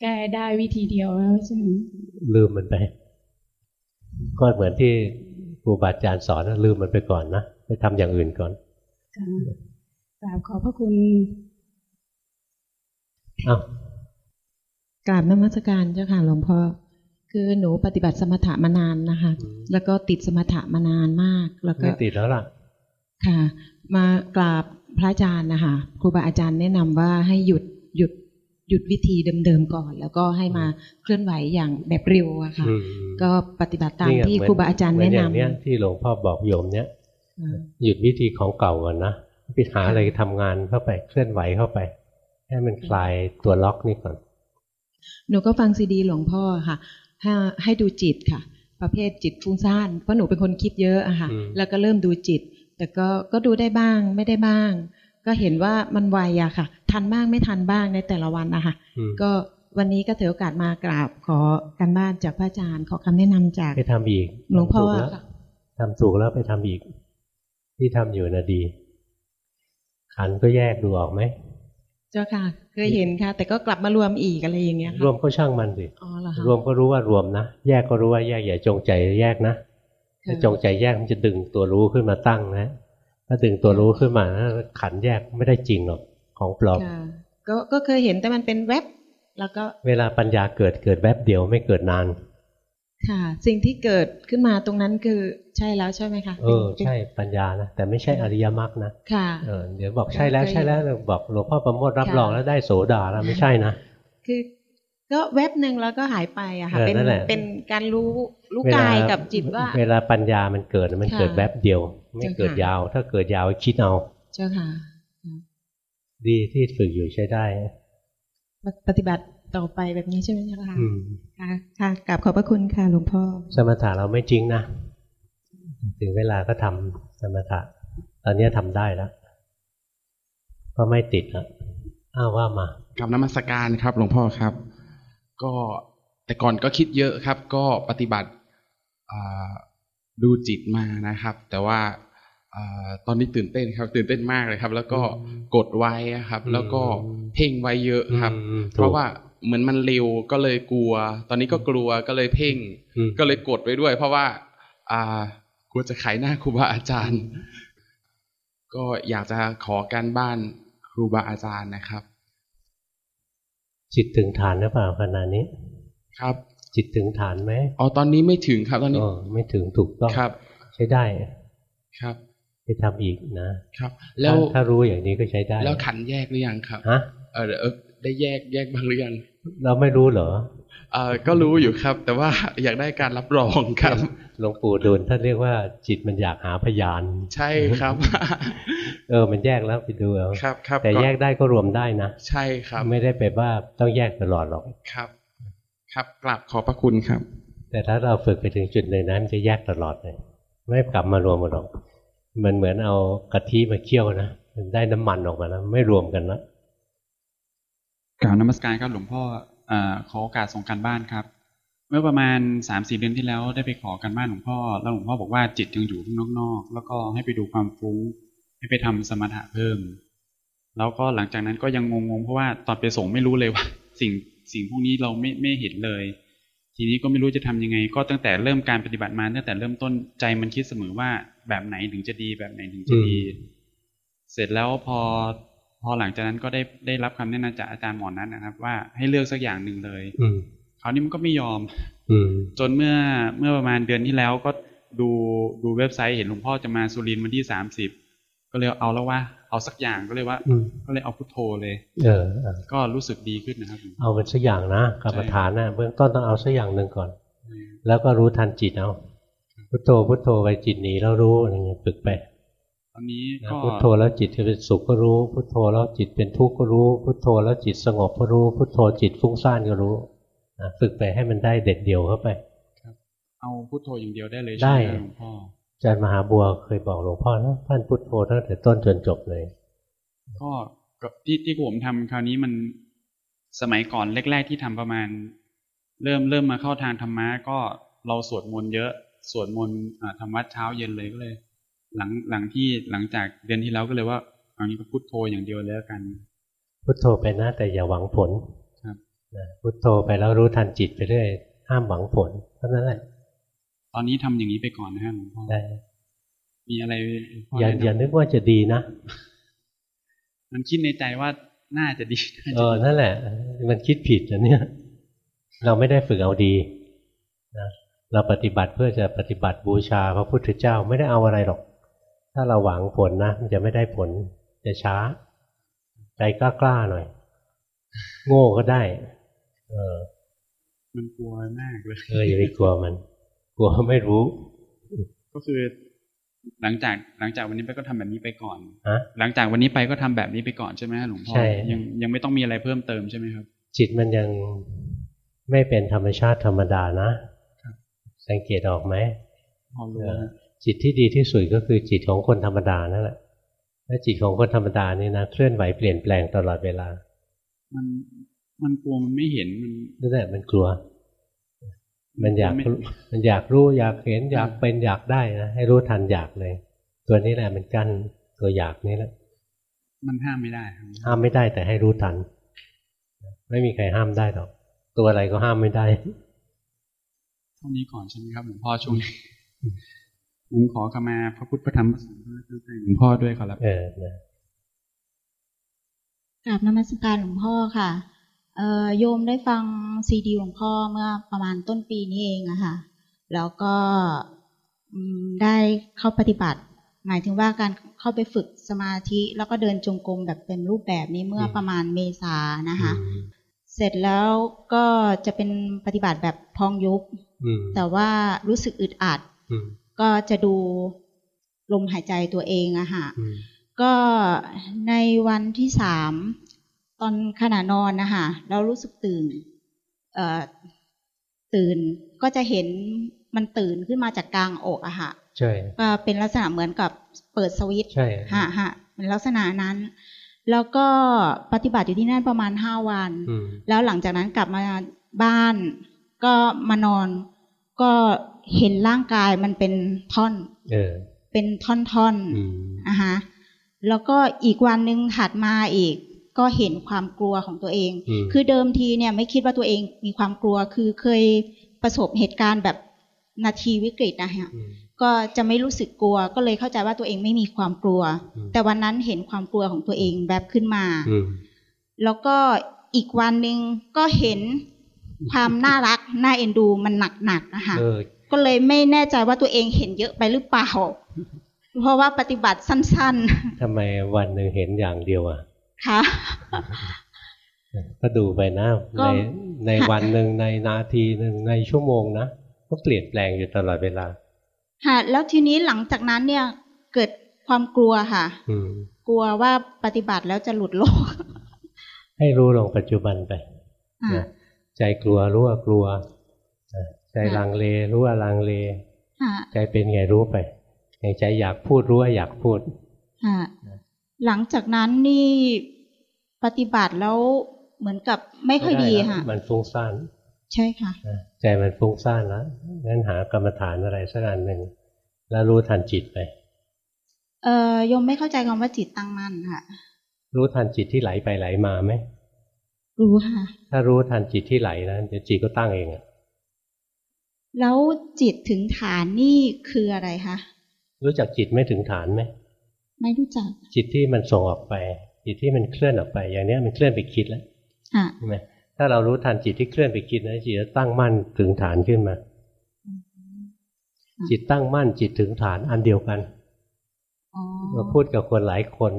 แก้ได้วิธีเดียวแล้วใช่ไหมลืมมันไป ก็เหมือนที่ครูบาอาจารย์สอนนะลืมมันไปก่อนนะไปทำอย่างอื่นก่อนค่ะกราบขอบพระคุณอ้าว กราบนมัสการเจ้าค่ะหลวงพ่อคือหนูปฏิบัติสมถะมานานนะคะ แล้วก็ติดสมถะมานานมาก แล้วก็ไม่ติดแล้วล่ะ ค่ะ มากราบพระอาจารย์นะคะครูบาอาจารย์แนะนำว่าให้หยุดหยุดหยุดวิธีเดิมๆก่อน แล้วก็ให้มาเคลื่อนไหวอย่างแบบเร็วอะค่ะอืมก็ปฏิบัติตามนี่ไงที่เหมืนครูบาอาจารย์เหมืแนะอนอย่างนำเนี้ยที่หลวงพ่อบอกโยมเนี้ยอ่าหยุดวิธีของเก่าก่อนนะไปหาอะไรทำงานเข้าไปเคลื่อนไหวเข้าไป ให้มันคลายตัวล็อกนี่ก่อน หนูก็ฟังซีดีหลวงพ่อค่ะให้ให้ดูจิตค่ะ ประเภทจิตฟุ้งซ่านเพราะหนูเป็นคนคิดเยอะอะค่ะอืมแล้วก็เริ่มดูจิต แต่ก็ก็ดูได้บ้างไม่ได้บ้าง ก็เห็นว่ามันไวอะค่ะ ทันบ้างไม่ทันบ้างในแต่ละวันนะคะอืมก็วันนี้ก็ถือโอกาสมากราบขอการบ้านจากพระอาจารย์ ขอคำแนะนำจากไปทำอีกหลวงพ่อทำถูกแล้วค่ะทำถูกแล้วไปทำอีก ที่ทำอยู่นะดี ขันธ์ก็แยกดูออกไหม เจ้าค่ะ เคยเห็นค่ะ แต่ก็กลับมารวมอีกอะไรอย่างเงี้ยค่ะรวมก็ช่างมันสิอ๋อเหรอคะรวมก็รู้ว่ารวมนะแยกก็รู้ว่าแยกอย่าจงใจแยกนะถ้าจงใจแยกมันจะดึงตัวรู้ขึ้นมาตั้งนะถ้าดึงตัวรู้ขึ้นมานะขันธ์แยกไม่ได้จริงหรอกของปลอมค่ะก็ก็เคยเห็นแต่มันเป็นแว็บแล้วก็เวลาปัญญาเกิดเกิดแวบเดียวไม่เกิดนาน ค่ะ สิ่งที่เกิดขึ้นมาตรงนั้นคือใช่แล้วใช่ไหมคะเออป็นใช่ปัญญานะแต่ไม่ใช่อริยมรรคนะค่ะเออเดี๋ยวบอกใช่แล้วใช่แล้วบอกหลวงพ่อประโมทรับค่ะรองแล้วได้โสดาแล้วไม่ใช่นะคือก็แวบหนึ่งแล้วก็หายไปอะค่ะเออเป็นนั่นแหละเป็นการรู้รู้เวลกายกับจิตว่า เวลาปัญญามันเกิดมันค่ะเกิดแวบเดียว ไม่เจ้าค่ะเกิดยาว ถ้าเกิดยาวคิดเอาเจ้าค่ะ ดีที่ฝึกอยู่ใช้ได้ ปฏิบัติ ต่อไปแบบนี้ใช่ไหมเจ้าค่ะอืมค่ะค่ะกราบขอบพระคุณค่ะหลวงพ่อ สมถะเราไม่จริงนะ ถึงเวลาก็ทำสมถะ ตอนนี้ทำได้แล้วก็ไม่ติดแล้วอ้าวว่ามากับนมัสการครับ หลวงพ่อครับ ก็แต่ก่อนก็คิดเยอะครับ ก็ปฏิบัติอ่าดูจิตมานะครับ แต่ว่าอาตอนนี้ตื่นเต้นครับ ตื่นเต้นมากเลยครับ แล้วก็กดไว้อะครับ แล้วก็เพ่งไว้เยอะครับอืมเพราะว่า เหมือนมันเร็วก็เลยกลัว ตอนนี้ก็กลัวก็เลยเพ่งอืมก็เลยกดไว้ด้วย เพราะว่า อ่ากลัวจะขายหน้าครูบาอาจารย์ ก็อยากจะขอการบ้านครูบาอาจารย์นะครับ จิตถึงฐานหรือเปล่าขณะนี้ ครับ จิตถึงฐานไหมอ๋อตอนนี้ไม่ถึงครับ ตอนนี้เออไม่ถึงถูกต้องครับ ใช้ได้ครับไปทำอีกนะครับ แล้วถ้าถ้ารู้อย่างนี้ก็ใช้ได้ แล้วขันแยกหรือยังครับฮะเออเออ ได้แยกแยกบ้างหรือยังเราไม่รู้เหรอเออก็รู้อยู่ครับ แต่ว่าอยากได้การรับรองครับหลวงปู่ดูลท่านเรียกว่าจิตมันอยากหาพยาน ใช่ครับ เออมันแยกแล้วไปดูเอาครับครับแต่แยกได้ก็รวมได้นะใช่ครับ ไม่ได้แปลว่าต้องแยกตลอดหรอกครับ ครับกราบขอบพระคุณครับ แต่ถ้าเราฝึกไปถึงจุดหนึ่งนั้นมันจะแยกตลอดเลยไม่กลับมารวมกันหรอกมันเหมือนเอากะทิมาเคี่ยวนะมันได้น้ำมันออกมาแล้วไม่รวมกันนะ กล่าวนมัสการครับหลวงพ่อเอ่อขอโอกาสส่งการบ้านครับ เมื่อประมาณสามสี่เดือนที่แล้วได้ไปขอการบ้านหลวงพ่อ แล้วหลวงพ่อบอกว่าจิตยังอยู่ข้างนอกๆแล้วก็ให้ไปดูความฟุ้ง ให้ไปทำสมถะเพิ่ม แล้วก็หลังจากนั้นก็ยังงงๆเพราะว่าตอนไปส่งไม่รู้เลยว่า สิ่งสิ่งพวกนี้เราไม่ไม่เห็นเลย ทีนี้ก็ไม่รู้จะทำยังไง ก็ตั้งแต่เริ่มการปฏิบัติมาตั้งแต่เริ่มต้นใจมันคิดเสมอว่าแบบไหนถึงจะดีแบบไหนถึงจะดี เสร็จแล้วพอ พอหลังจากนั้นก็ได้ได้รับคำแนะนำจากอาจารย์หมอนั้นนะครับ ว่าให้เลือกสักอย่างหนึ่งเลย อืมคราวนี้มันก็ไม่ยอม อืมจนเมื่อเมื่อประมาณเดือนที่แล้วก็ดูดูเว็บไซต์เห็นหลวงพ่อจะมาสุรินทร์วันที่สามสิบก็เลยเอาแล้วว่าเอาสักอย่างก็เลยว่าอืมก็เลยเอาพุทโธเลยเออเออ ก็รู้สึกดีขึ้นนะครับ เอาเป็นสักอย่างนะกรรมฐานนะเบื้องต้นต้องเอาสักอย่างหนึ่งก่อน แล้วก็รู้ทันจิตเอาพุทโธพุทโธไปจิตหนีแล้วรู้อะไรเงี้ยฝึกไป ตอนนี้นะก็พุทโธแล้วจิตจะเป็นสุขก็รู้ พุทโธแล้วจิตเป็นทุกข์ก็รู้ พุทโธแล้วจิตสงบก็รู้ พุทโธจิตฟุ้งซ่านก็รู้นะฝึกไปให้มันได้เด็ดเดี่ยวเข้าไปเอาพุทโธอย่างเดียวได้เลยได้ใช่ไหมหลวงพ่ออาจารย์มหาบัวเคยบอกหลวงพ่อนะท่านพุทโธตั้งแต่ต้นจนจบเลย ก็ก็ที่ที่ผมทำคราวนี้มันสมัยก่อนแรก ๆ ที่ทำประมาณ เริ่มเริ่มมาเข้าทางธรรมะก็เราสวดมนต์เยอะสวดมนต์อ่าทำวัดเช้าเย็นเลยก็เลย หลังหลังที่หลังจากเดือนที่แล้วก็เลยว่าเอานี้ก็พุทโธอย่างเดียวเลยแล้วกัน พุทโธไปนะแต่อย่าหวังผลครับนะพุทโธไปแล้วรู้ทันจิตไปเรื่อยห้ามหวังผลเท่านั้นแหละตอนนี้ทำอย่างนี้ไปก่อนนะฮะหลวงพ่อได้มีอะไรหลวงพ่อย่าแะำอย่านึกว่าจะดีนะมันคิดในใจว่าน่าจะดีน่าเอจะอดีนั่นแหละ มันคิดผิดนะเนี่ย เราไม่ได้ฝึกเอาดีนะเราปฏิบัติเพื่อจะปฏิบัติบูชาพระพุทธเจ้าไม่ได้เอาอะไรหรอก ถ้าเราหวังผลนะมันจะไม่ได้ผล จะช้า ใจกล้าๆหน่อย โง่ก็ได้ เออ มันกลัวมากเลยเอออย่าไปกลัวมัน กลัวไม่รู้ ก็คือ หลังจากหลังจากวันนี้ไปก็ทำแบบนี้ไปก่อนฮะหลังจากวันนี้ไปก็ทำแบบนี้ไปก่อนใช่ไหมฮะหลวงพ่อใช่ยังยังไม่ต้องมีอะไรเพิ่มเติมใช่ไหมครับ จิตมันยังไม่เป็นธรรมชาติธรรมดานะสังเกตออกไหมพอรู้เออฮะ จิตที่ดีที่สุดก็คือจิตของคนธรรมดานั่นแหละและจิตของคนธรรมดานี่นะเคลื่อนไหวเปลี่ยนแปลงตลอดเวลา มันมันกลัวมันไม่เห็นมันนั่นแหละมันกลัว มันอยากไม่รู้มันอยากรู้อยากเห็นอยากเป็นอยากได้นะให้รู้ทันอยากเลย ตัวนี้แหละมันกั้นตัวอยากนี่แหละ มันห้ามไม่ได้ครับห้ามไม่ได้แต่ให้รู้ทัน ไม่มีใครห้ามได้หรอก ตัวอะไรก็ห้ามไม่ได้เท่านี้ก่อนใช่ไหมครับหลวงพ่อช่วงนี้ ผมขอขมาพระพุทธพระธรรมพระสงฆ์พระเจ้าหลวงพ่อด้วยขอรับเออนะกราบนมัสการหลวงพ่อค่ะเอ่อโยมได้ฟังซีดีหลวงพ่อเมื่อประมาณต้นปีนี้เองอะค่ะ แล้วก็อืมได้เข้าปฏิบัติ หมายถึงว่าการเข้าไปฝึกสมาธิแล้วก็เดินจงกรมแบบเป็นรูปแบบนี้เมื่อประมาณเมษานะคะ เสร็จแล้วก็จะเป็นปฏิบัติแบบพองยุบอืมแต่ว่ารู้สึกอึดอัดอืม ก็จะดูลมหายใจตัวเองอะค่ะอืมก็ในวันที่สามตอนขณะนอนนะคะเรารู้สึกตื่นเอ่อตื่นก็จะเห็นมันตื่นขึ้นมาจากกลางอกอะค่ะใช่ก็เป็นลักษณะเหมือนกับเปิดสวิตช์ใช่ฮะฮะเป็นลักษณะนั้น แล้วก็ปฏิบัติอยู่ที่นั่นประมาณห้าวันอืมแล้วหลังจากนั้นกลับมาบ้าน ก็มานอนก็ เห็นร่างกายมันเป็นท่อนเออเป็นท่อนอืมๆอะฮะแล้วก็อีกวันหนึ่งถัดมาอีก ก็เห็นความกลัวของตัวเองอืมคือเดิมทีเนี่ยไม่คิดว่าตัวเองมีความกลัว คือเคยประสบเหตุการณ์แบบนาทีวิกฤตนะฮะอืมก็จะไม่รู้สึกกลัว ก็เลยเข้าใจว่าตัวเองไม่มีความกลัวอืมแต่วันนั้นเห็นความกลัวของตัวเองแบบขึ้นมาอืมแล้วก็อีกวันหนึ่งก็เห็นความน่ารักน่าเอ็นดูมันหนักๆนะคะเออ ก็เลยไม่แน่ใจว่าตัวเองเห็นเยอะไปหรือเปล่า เพราะว่าปฏิบัติสั้นทำไมวันหนึ่งเห็นอย่างเดียวอะๆค่ะก็ดูไปนะก็ในในค่ะวันหนึ่งในนาทีหนึ่งในชั่วโมงนะก็เปลี่ยนแปลงอยู่ตลอดเวลาค่ะแล้วทีนี้หลังจากนั้นเนี่ยเกิดความกลัวค่ะอืมกลัวว่าปฏิบัติแล้วจะหลุดโลก ให้รู้ลงปัจจุบันไปอ่านะใจกลัวรู้ว่ากลัวนะ ใจค่ะลังเลรู้ว่าลังเลค่ะใจเป็นไงรู้ไปอย่างใจอยากพูดรู้ว่าอยากพูดค่ะหลังจากนั้นนี่ปฏิบัติแล้วเหมือนกับไม่ค่อยดีไแล้วค่ะมันฟุ้งซ่านใช่ค่ะนะใจมันฟุ้งซ่านแล้วงั้นหากรรมฐานอะไรสักอันหนึ่งแล้วรู้ทันจิตไป เอ่อโยมไม่เข้าใจคำว่าจิตตั้งมั่นค่ะ รู้ทันจิตที่ไหลไปไหลมาไหมรู้ค่ะ ถ้ารู้ทันจิตที่ไหลนะเดี๋ยวจิตก็ตั้งเองอะ แล้วจิตถึงฐานนี่คืออะไรคะรู้จักจิตไม่ถึงฐานไหมไม่รู้จัก จิตที่มันส่งออกไป จิตที่มันเคลื่อนออกไป อย่างเนี้ยมันเคลื่อนไปคิดแล้วค่ะใช่ไหมถ้าเรารู้ทันจิตที่เคลื่อนไปคิดนะจิตจะตั้งมั่นถึงฐานขึ้นมา จิตตั้งมั่นจิตถึงฐานอันเดียวกันอ๋อเราพูดกับคนหลายคน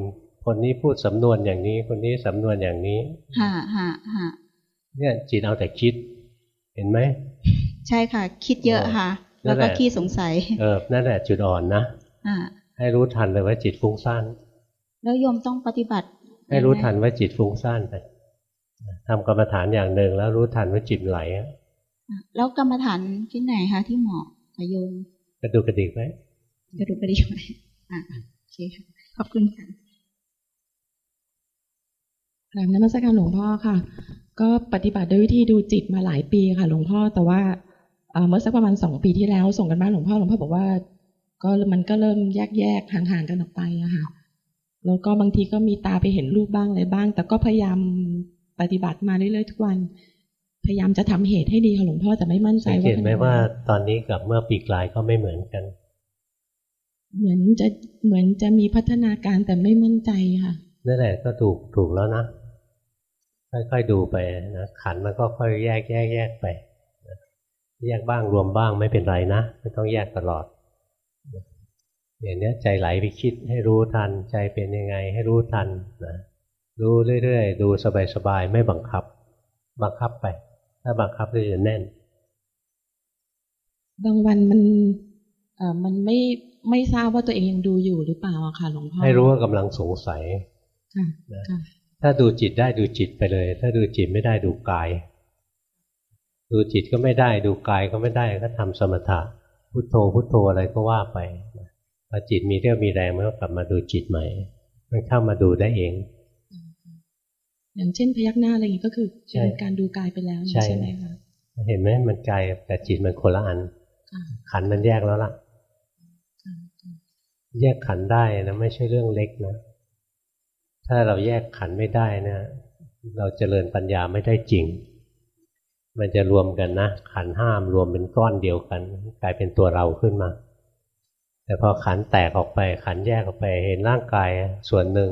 คนนี้พูดสำนวนอย่างนี้ คนนี้สำนวนอย่างนี้ค่ะค่ะค่ะเนี่ยจิตเอาแต่คิด เห็นไหมใช่ค่ะ คิดเยอะค่ะนั่แล้วนแหก็ละขี้สงสัย เออนั่นแหละจุดอ่อนนะอ่าให้รู้ทันเลยว่าจิตฟุ้งซ่านแล้วโยมต้องปฏิบัติ ให้รู้ยังไงทันว่าจิตฟุ้งซ่านไปทำกรรมฐานอย่างหนึ่งแล้วรู้ทันว่าจิตไหลอะแล้วกรรมฐานที่ไหนคะที่เหมาะกับโยมกระดูกกระดิกไหมกระดูกกระดิกไหมอะโอเคค่ะขอบคุณค่ะกราบนมัสการหลวงพ่อค่ะ ก็ปฏิบัติด้วยวิธีดูจิตมาหลายปีค่ะ หลวงพ่อแต่ว่าเอ่อเมื่อสักประมาณสองปีที่แล้ว ส่งกันบ้านหลวงพ่อหลวงพ่อบอกว่า ก็มันก็เริ่มแยกแยกๆห่างๆกันออกไปอะค่ะแล้วก็บางทีก็มีตาไปเห็นรูปบ้างอะไรบ้าง แต่ก็พยายามปฏิบัติมาเรื่อยๆทุกวัน พยายามจะทำเหตุให้ดีค่ะหลวงพ่อแต่ไม่มั่นใจสังเกว่าตไหมว่าตอนนี้กับเมื่อปีกลายก็ไม่เหมือนกัน เหมือนจะเหมือนจะมีพัฒนาการแต่ไม่มั่นใจค่ะนั่นแหละก็ถูกถูกแล้วนะ ค่อยๆดูไปนะขันธ์มันก็ค่อยแยกแยกแยกไปนะแยกบ้างรวมบ้างไม่เป็นไรนะไม่ต้องแยกตลอดอย่างเนี้ยใจไหลไปคิดให้รู้ทัน ใจเป็นยังไงให้รู้ทันนะรู้เรื่อยๆ ดูสบายๆ ไม่บังคับ บังคับไป ถ้าบังคับก็จะแน่น บางวันมันเอ่อมันไม่ไม่ทราบว่าตัวเองยังดูอยู่หรือเปล่าอะค่ะหลวงพ่อให้รู้ว่ากำลังสงสัยค่ะนะค่ะ ถ้าดูจิตได้ดูจิตไปเลย ถ้าดูจิตไม่ได้ดูกาย ดูจิตก็ไม่ได้ดูกายก็ไม่ได้ก็ทำสมถะพุทโธพุทโธอะไรก็ว่าไปพอจิตมีเรี่ยวมีแรงมันก็กลับมาดูจิตใหม่ มันเข้ามาดูได้เอง อย่างเช่นพยักหน้าอะไรอย่างนี้ก็คือใช่เป็นการดูกายไปแล้วใช่ใช่ไหมคะเห็นไหมมันกายกับจิตมันคนละอันค่ะขันธ์มันแยกแล้วล่ะค่ะค่ะแยกขันธ์ได้นะไม่ใช่เรื่องเล็กนะ ถ้าเราแยกขันไม่ได้นะ เราเจริญปัญญาไม่ได้จริง มันจะรวมกันนะ ขันห้ามรวมเป็นก้อนเดียวกัน กลายเป็นตัวเราขึ้นมา แต่พอขันแตกออกไปขันแยกออกไปเห็นร่างกายส่วนหนึ่ง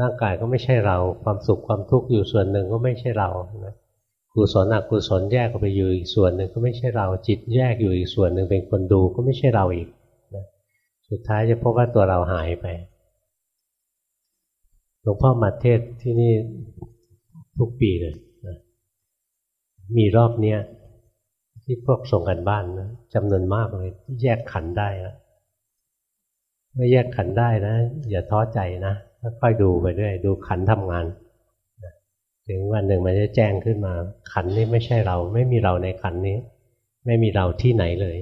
ร่างกายก็ไม่ใช่เรา ความสุขความทุกข์อยู่ส่วนหนึ่งก็ไม่ใช่เรานะกุศลอกุศลแยกออกไปอยู่อีกส่วนหนึ่งก็ไม่ใช่เรา จิตแยกอยู่อีกส่วนหนึ่งเป็นคนดูก็ไม่ใช่เราอีกนะสุดท้ายจะพบว่าตัวเราหายไป หลวงพ่อมาเทศที่นี่ทุกปีเลยนะมีรอบเนี้ยที่พวกส่งกันบ้านนะจำนวนมากเลยที่แยกขันได้แล้วเมื่อแยกขันได้นะ อย่าท้อใจนะค่อยดูไปเรื่อยดูขันทำงานนะถึงวันหนึ่งมันจะแจ้งขึ้นมา ขันนี้ไม่ใช่เรา ไม่มีเราในขันนี้ ไม่มีเราที่ไหนเลย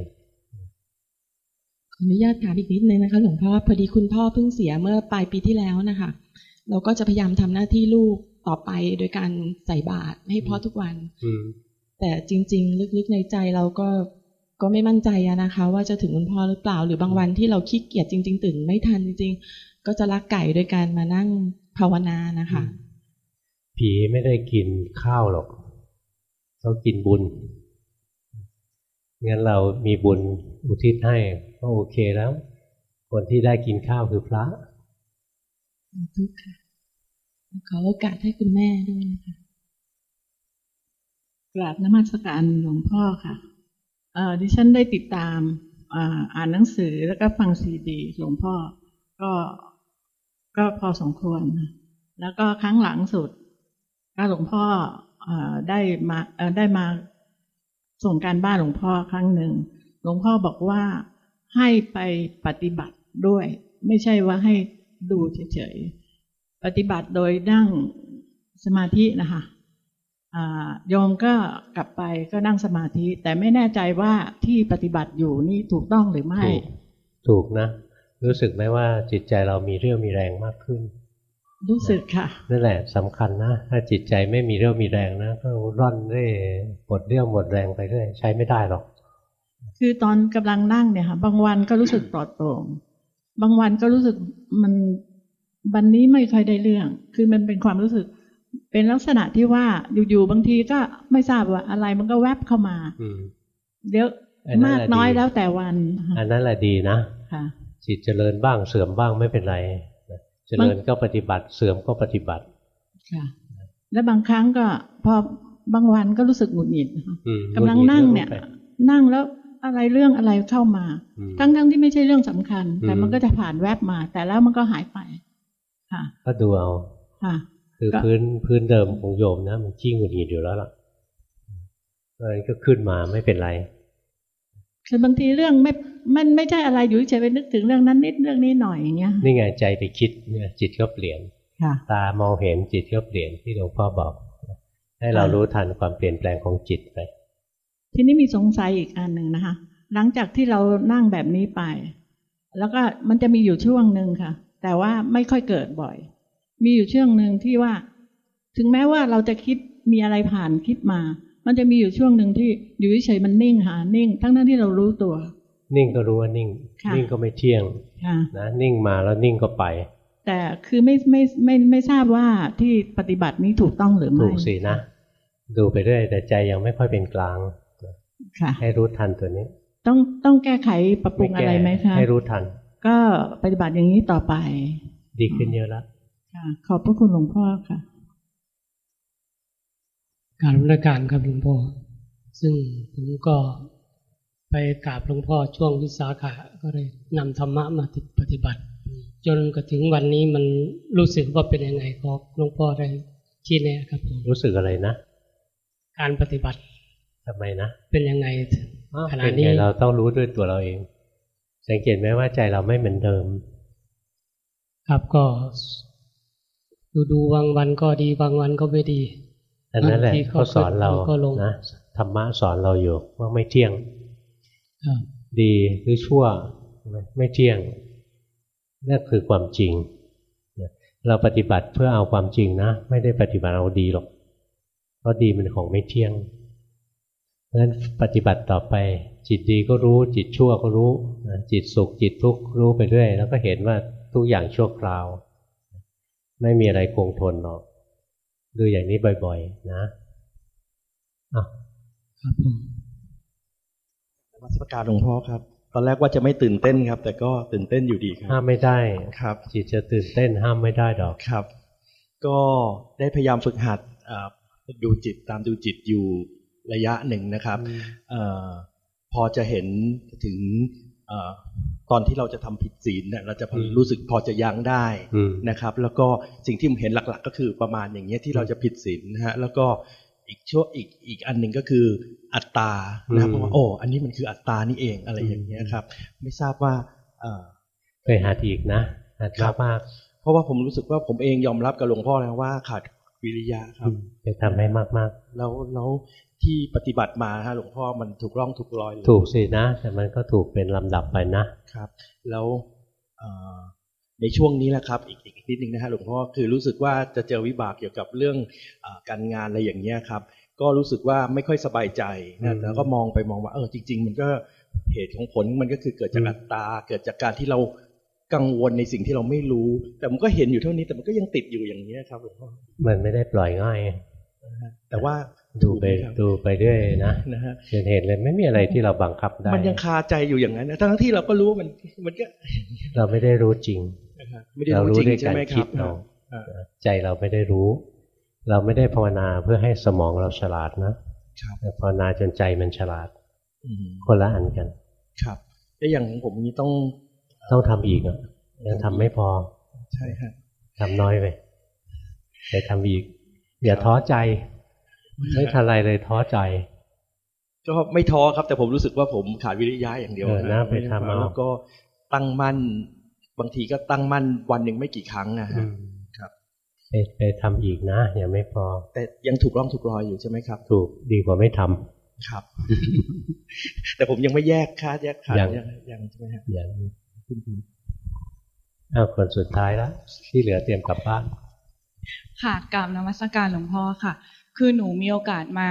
ขออนุญาตถามอีกนิดนึงนะคะ หลวงพ่อพอดีคุณพ่อเพิ่งเสียเมื่อปลายปีที่แล้วนะคะ เราก็จะพยายามทำหน้าที่ลูกต่อไปโดยการใส่บาตรให้พ่อทุกวันอืมแต่จริง ๆ ลึกๆในใจเราก็ก็ไม่มั่นใจอะนะคะ ว่าจะถึงคุณพ่อหรือเปล่า หรือบางวันที่เราขี้เกียจจริง ๆ ตื่นไม่ทันจริง ๆ ก็จะลักไก่โดยการมานั่งภาวนานะคะ ผีไม่ได้กินข้าวหรอกเขากินบุญงั้นเรามีบุญอุทิศให้ก็โอเคแล้ว คนที่ได้กินข้าวคือพระสาธุค่ะ ขอโอกาสให้คุณแม่ด้วยนะคะกราบนมัสการหลวงพ่อค่ะเอ่อดิฉันได้ติดตามอ่าอ่านหนังสือแล้วก็ฟังซีดีหลวงพ่อ ก็ก็พอสมควร แล้วก็ครั้งหลังสุดก็หลวงพ่ออได้มาได้มาส่งการบ้านหลวงพ่อครั้งหนึ่ง หลวงพ่อบอกว่าให้ไปปฏิบัติด้วย ไม่ใช่ว่าให้ดูเฉยๆ ปฏิบัติโดยนั่งสมาธินะคะอ่าโยมก็กลับไปก็นั่งสมาธิ แต่ไม่แน่ใจว่าที่ปฏิบัติอยู่นี่ถูกต้องหรือไม่ ถูกถูกนะ รู้สึกไหมว่าจิตใจเรามีเรี่ยวมีแรงมากขึ้น รู้สึกค่ะนั่นแหละสำคัญนะถ้าจิตใจไม่มีเรี่ยวมีแรงนะก็ร่อนเร่หมดเรี่ยวหมดแรงไปเรื่อยใช้ไม่ได้หรอก คือตอนกำลังนั่งเนี่ยค่ะบางวันก็รู้สึกปลอดโปร่งบางวันก็รู้สึกมัน วันนี้ไม่ค่อยได้เรื่อง คือมันเป็นความรู้สึก เป็นลักษณะที่ว่าอยู่ๆบางทีก็ไม่ทราบว่าอะไรมันก็แวบเข้ามาอืมเดี๋ยวอันนั้นมากแหละน้อยดีแล้วแต่วันค่ะอันนั้นแหละดีนะค่ะจิตเจริญบ้างเสื่อมบ้างไม่เป็นไรนะเจริญก็ปฏิบัติเสื่อมก็ปฏิบัติค่ะแล้วบางครั้งก็พอบางวันก็รู้สึกหงุดหงิดนะคะอืมกำลังนั่งเนี่ยหดหงิดนั่งแล้วอะไรเรื่องอะไรเข้ามาอืมทั้งทั้งๆที่ไม่ใช่เรื่องสำคัญ แต่อืมมันก็จะผ่านแวบมา แต่แล้วมันก็หายไปค่ะ ก็ดูเอาค่ะคือก็พื้นพื้นเดิมของโยมนะมันขี้หงุดหงิดอยู่แล้วล่ะเพราะฉะนั้นก็ขึ้นมาไม่เป็นไรคือบางทีเรื่องไม่มันไม่ใช่อะไรอยู่เฉยๆไปนึกถึงเรื่องนั้นนิดเรื่องนี้หน่อยอย่างเงี้ยนี่ไงใจไปคิดเนี่ยจิตก็เปลี่ยนค่ะตามองเห็นจิตก็เปลี่ยนที่หลวงพ่อบอก ให้เรารู้ทันความเปลี่ยนแปลงของจิตไป ทีนี้มีสงสัยอีกอันหนึ่งนะคะ หลังจากที่เรานั่งแบบนี้ไป แล้วก็มันจะมีอยู่ช่วงหนึ่งค่ะ แต่ว่าไม่ค่อยเกิดบ่อย มีอยู่ช่วงหนึ่งที่ว่า ถึงแม้ว่าเราจะคิดมีอะไรผ่านคิดมา มันจะมีอยู่ช่วงหนึ่งที่อยู่เฉยๆมันนิ่งหานิ่ง ทั้งทั้งๆที่เรารู้ตัว นิ่งก็รู้ว่านิ่งค่ะนิ่งก็ไม่เที่ยงค่ะนะนิ่งมาแล้วนิ่งก็ไป แต่คือไม่ไม่ไม่ไม่ไม่ทราบว่าที่ปฏิบัตินี้ถูกต้องหรือไม่ถูกสินะดูไปเรื่อยแต่ใจยังไม่ค่อยเป็นกลางค่ะให้รู้ทันตัวนี้ ต้องต้องแก้ไขปรับปรุงแก้อะไรไหมคะให้รู้ทัน ก็ปฏิบัติอย่างนี้ต่อไป ดีขึ้นเยอะแล้วค่ะขอบพระคุณหลวงพ่อค่ะ การรัชการครับหลวงพ่อ ซึ่งผมก็ไปกราบหลวงพ่อช่วงวิสาขะก็เลยนำธรรมะมาปฏิบัติ จนกระถึงวันนี้มันรู้สึกว่าเป็นยังไงขอหลวงพ่อได้ชี้แนะครับผมรู้สึกอะไรนะ การปฏิบัติทำไมนะเป็นยังไงขณะเป็นนี้ไงเราต้องรู้ด้วยตัวเราเอง สังเกตไหมว่าใจเราไม่เหมือนเดิม ครับก็ ดูดูบางวันก็ดีบางวันก็ไม่ดีอันนั้นแหละบางทีก็เขาสอนเราก็ลงนะธรรมะสอนเราอยู่ว่าไม่เที่ยงครับดีหรือชั่วไม่เที่ยงนั่นคือความจริง เราปฏิบัติเพื่อเอาความจริงนะ ไม่ได้ปฏิบัติเอาดีหรอก เพราะดีมันของไม่เที่ยงเพราะฉะนั้นปฏิบัติต่อไป จิตดีก็รู้ จิตชั่วก็รู้นะ จิตสุขจิตทุกข์รู้ไปเรื่อยแล้วก็เห็นว่าทุกอย่างชั่วคราว ไม่มีอะไรคงทนหรอกดูอย่างนี้บ่อย ๆ นะอะครับผมนมัสการหลวงพ่อครับ ตอนแรกว่าจะไม่ตื่นเต้นครับ แต่ก็ตื่นเต้นอยู่ดีครัห้ามไม่ได้ครับ จิตจะตื่นเต้นห้ามไม่ได้ดอกครับ ก็ได้พยายามฝึกหัดอ่าดูจิตตามดูจิตอยู่ระยะหนึ่งนะครับเออพอจะเห็นถึงเออ ตอนที่เราจะทำผิดศีลเนี่ยเราจะพออืมรู้สึกพอจะยั้งได้อืมนะครับ แล้วก็สิ่งที่ผมเห็นหลัก ๆ ก็คือประมาณอย่างเงี้ยที่เราจะผิดศีลนะฮะแล้วก็อีกช่วงอีกอีกอันหนึ่งก็คืออัตตานะครับเพราะว่าโอ้อันนี้มันคืออัตตานี่เองอะไรอย่างเงี้ยครับ ไม่ทราบว่าเอ่อเคยหัดอีกนะหัดครัมากบมากเพราะว่าผมรู้สึกว่าผมเองยอมรับกับหลวงพ่อแล้วว่าขาดวิริยะครับไปทำให้มากมากแล้วแล้ว ที่ปฏิบัติมาฮะหลวงพ่อมันถูกร่องถูกรอยเลยถูกสินะ แต่มันก็ถูกเป็นลำดับไปนะครับ แล้วเอ่อในช่วงนี้แหละครับอีกอีกนิดนึงนะฮะหลวงพ่อคือรู้สึกว่าจะเจอวิบากเกี่ยวกับเรื่องเออการงานอะไรอย่างเงี้ยครับ ก็รู้สึกว่าไม่ค่อยสบายใจอืนะมแล้วก็มองไปมองว่าเออจริง ๆ มันก็เหตุของผลมันก็คือเกิดจากอัตตา เกิดจากการที่เรากังวลในสิ่งที่เราไม่รู้ แต่มันก็เห็นอยู่เท่านี้แต่มันก็ยังติดอยู่อย่างนี้ยครับหลวงพ่อมันไม่ได้ปล่อยง่ายนะฮะแต่ว่า ดูไปถูกหมครับดูไปเรื่อยนะนะฮะเห็นเห็นเลยไม่มีอะไรที่เราบังคับได้ มันยังคาใจอยู่อย่างนั้นนะทั้งที่เราก็รู้ว่ามันมันก็เราไม่ได้รู้จริงนะฮะไม่ได้เรารู้รู้จริงด้วยใช่การไหมคคิรัดบเอาอ่าใจเราไม่ได้รู้ เราไม่ได้ภาวนาเพื่อให้สมองเราฉลาดนะครับแต่ภาวนาจนใจมันฉลาดอืมคนละอันกัน ครับแล้วอย่างของผมนี้ต้องต้องทำอีกอะยังทำไม่พอ ใช่ฮะทำน้อยไปไปทำอีกอย่าท้อใจ ไม่ทันไรเลยท้อใจ ก็ไม่ท้อครับ แต่ผมรู้สึกว่าผมขาดวิริยะอย่างเดียวเออนะไปทำเอาแล้วก็ตั้งมั่น บางทีก็ตั้งมั่นวันหนึ่งไม่กี่ครั้งนะฮะครับไปไปทำอีกนะอย่าไม่พอ แต่ยังถูกร่องถูกรอยอยู่ใช่ไหมครับ ถูกดีกว่าไม่ทำครับ แต่ผมยังไม่แยกคาดแยกขาดยังยังยังใช่ไหมฮะอย่างอ้าวคนสุดท้ายแล้วที่เหลือเตรียมกลับบ้าน ค่ะกราบนมัสการหลวงพ่อค่ะ คือหนูมีโอกาสมา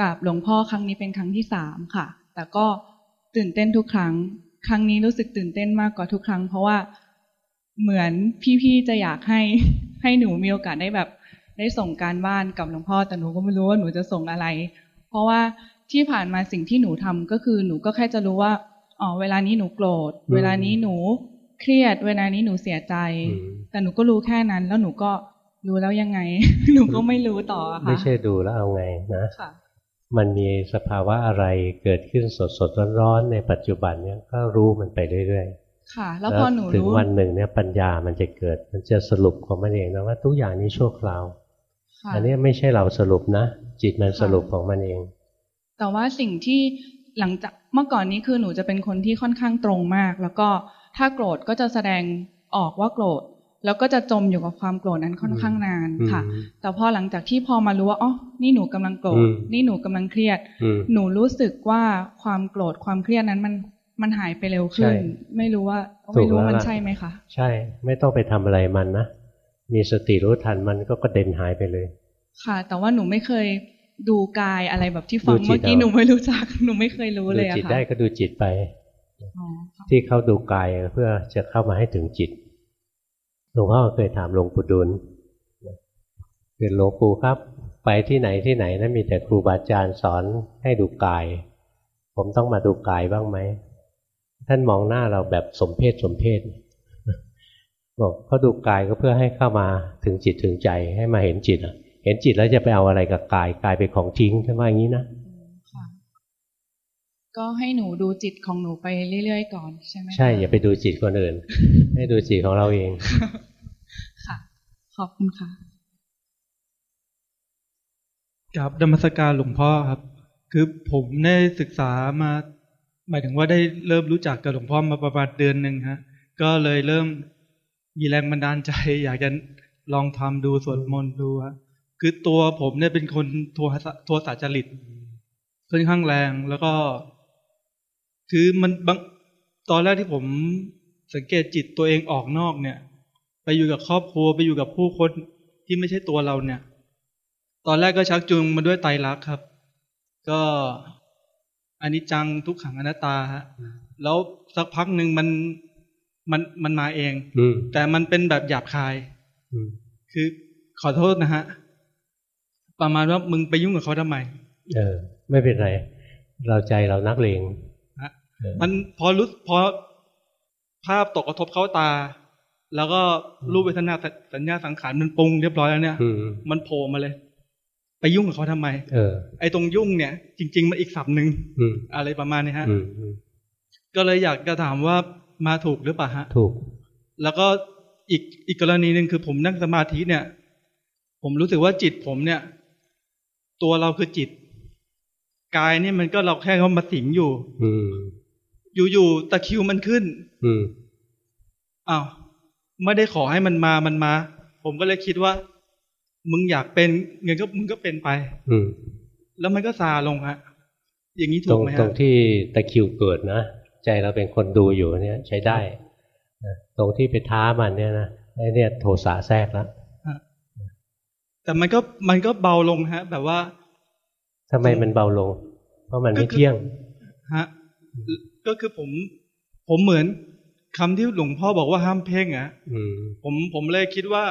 กราบหลวงพ่อครั้งนี้เป็นครั้งที่สามค่ะ แต่ก็ตื่นเต้นทุกครั้ง ครั้งนี้รู้สึกตื่นเต้นมากกว่าทุกครั้ง เพราะว่าเหมือนพี่ๆจะอยากให้ให้หนูมีโอกาสได้แบบ ได้ส่งการบ้านกับหลวงพ่อ แต่หนูก็ไม่รู้ว่าหนูจะส่งอะไร เพราะว่าที่ผ่านมาสิ่งที่หนูทำก็คือหนูก็แค่จะรู้ว่าอ๋อเวลานี้หนูโกรธอืมเวลานี้หนูเครียด เวลานี้หนูเสียใจอืมแต่หนูก็รู้แค่นั้น แล้วหนูก็ รู้แล้วยังไง หนูก็ไม่รู้ต่ออะค่ะไม่ใช่ดูแล้วเอาไงนะค่ะมันมีสภาวะอะไรเกิดขึ้นสดสดร้อนร้อนๆในปัจจุบันเนี่ยก็รู้มันไปเรื่อยๆ ค่ะ แล้วพอหนูถึงรู้วันหนึ่งเนี่ยปัญญามันจะเกิด มันจะสรุปของมันเองนะว่าทุกอย่างนี้ชั่วคราวค่ะอันนี้ไม่ใช่เราสรุปนะ จิตมันสรุปของมันเอง แต่ว่าสิ่งที่หลังจากเมื่อก่อนนี้คือหนูจะเป็นคนที่ค่อนข้างตรงมาก แล้วก็ถ้าโกรธก็จะแสดงออกว่าโกรธ แล้วก็จะจมอยู่กับความโกรธนั้นค่อนข้างนานค่ะอืมแต่พอหลังจากที่พอมารู้ว่าอ๋อนี่หนูกำลังโกรธอืมนี่หนูกำลังเครียดอืมหนูรู้สึกว่าความโกรธความเครียดนั้นมันมันหายไปเร็วขึ้นใช่ไม่รู้ว่าถูไม่กรู้แล้วมันล่ะใช่ไหมคะใช่ ไม่ต้องไปทำอะไรมันนะมีสติรู้ทันมันก็กระเด็นหายไปเลย ค่ะ แต่ว่าหนูไม่เคยดูกายอะไรแบบที่ฟังดูจิตเมื่อกี้เอาหนูไม่รู้จักหนูไม่เคยรู้ดูเลยอะจิตค่ะได้ก็ดูจิตไปอ๋อที่เขาดูกายเพื่อจะเข้ามาให้ถึงจิต หลวงพ่อเคยถามหลวงปู่ดุลคือหลวงปู่ครับ ไปที่ไหนที่ไหนนะมีแต่ครูบาอาจารย์สอนให้ดูกาย ผมต้องมาดูกายบ้างไหมท่านมองหน้าเราแบบสมเพศสมเพศบอกเขาดูกายก็เพื่อให้เข้ามาถึงจิตถึงใจให้มาเห็นจิตอะเห็นจิตแล้วจะไปเอาอะไรกับกายกายเป็นของทิ้งท่านว่าอย่างนี้นะก็ให้หนูดูจิตของหนูไปเรื่อยๆก่อนใช่ไหมคะใช่อย่าไปดูจิตคนอื่น ให้ดูจิตของเราเองค่ะ ขอบคุณค่ะกับธรรมสการหลวงพ่อครับ คือผมได้ศึกษามา หมายถึงว่าได้เริ่มรู้จักกับหลวงพ่อมาประมาณเดือนหนึ่งฮะ ก็เลยเริ่มมีแรงบันดาลใจ อยากจะลองทำดูสวดมนต์ดูฮะคือตัวผมเนี่ยเป็นคนโทสะโทสะจริตค่อนข้างแรงแล้วก็ คือมันบางตอนแรกที่ผมสังเกตจิตตัวเองออกนอกเนี่ย ไปอยู่กับครอบครัวไปอยู่กับผู้คนที่ไม่ใช่ตัวเราเนี่ย ตอนแรกก็ชักจูงมาด้วยไตรลักษณ์ครับ ก็อันนี้จังทุกขังอนัตตาฮะแล้วสักพักหนึ่งมันมันมันมาเองอืมแต่มันเป็นแบบหยาบคายอืมคือขอโทษนะฮะ ประมาณว่ามึงไปยุ่งกับเขาทำไม เออ ไม่เป็นไร เราใจเรานักเลงฮะเออมันพอรู้พอภาพตกกระทบเข้าตา แล้วก็รูปเวทนาสัญญาสังขารมันปรุงเรียบร้อยแล้วเนี่ยอืมมันโผล่มาเลย ไปยุ่งกับเขาทำไม เออ ไอ้ตรงยุ่งเนี่ย จริง ๆ มันอีกศัพท์หนึ่งอืมอะไรประมาณนี้ฮะอืมอืมก็เลยอยากจะถามว่ามาถูกหรือเปล่าฮะ ถูก แล้วก็อีกอีกกรณีหนึ่งคือผมนั่งสมาธิเนี่ย ผมรู้สึกว่าจิตผมเนี่ย ตัวเราคือจิต กายเนี่ยมันก็เราแค่เขามาสิงอยู่ อืมอยู่ๆตะคริวมันขึ้น อืมอ้าว ไม่ได้ขอให้มันมามันมา ผมก็เลยคิดว่า มึงอยากเป็นเงินก็มึงก็เป็นไป อืมแล้วมันก็ซาลงฮะอย่างนี้ตถูรกงไหมตรฮะงที่ตะคริวเกิดนะใจเราเป็นคนดูอยู่เนี่ยใช้ได้นะตรงที่ไปท้ามันเนี่ยนะไอ้เนี่ยโทสะแทรกแล้วฮะแต่มันก็มันก็เบาลงฮะ แบบว่าทำไมมันเบาลง เพราะมันไม่เที่ยงฮะก็คือผม ผมเหมือน คำที่หลวงพ่อบอกว่าห้ามเพ่งอะอืมผมผมเลยคิดว่า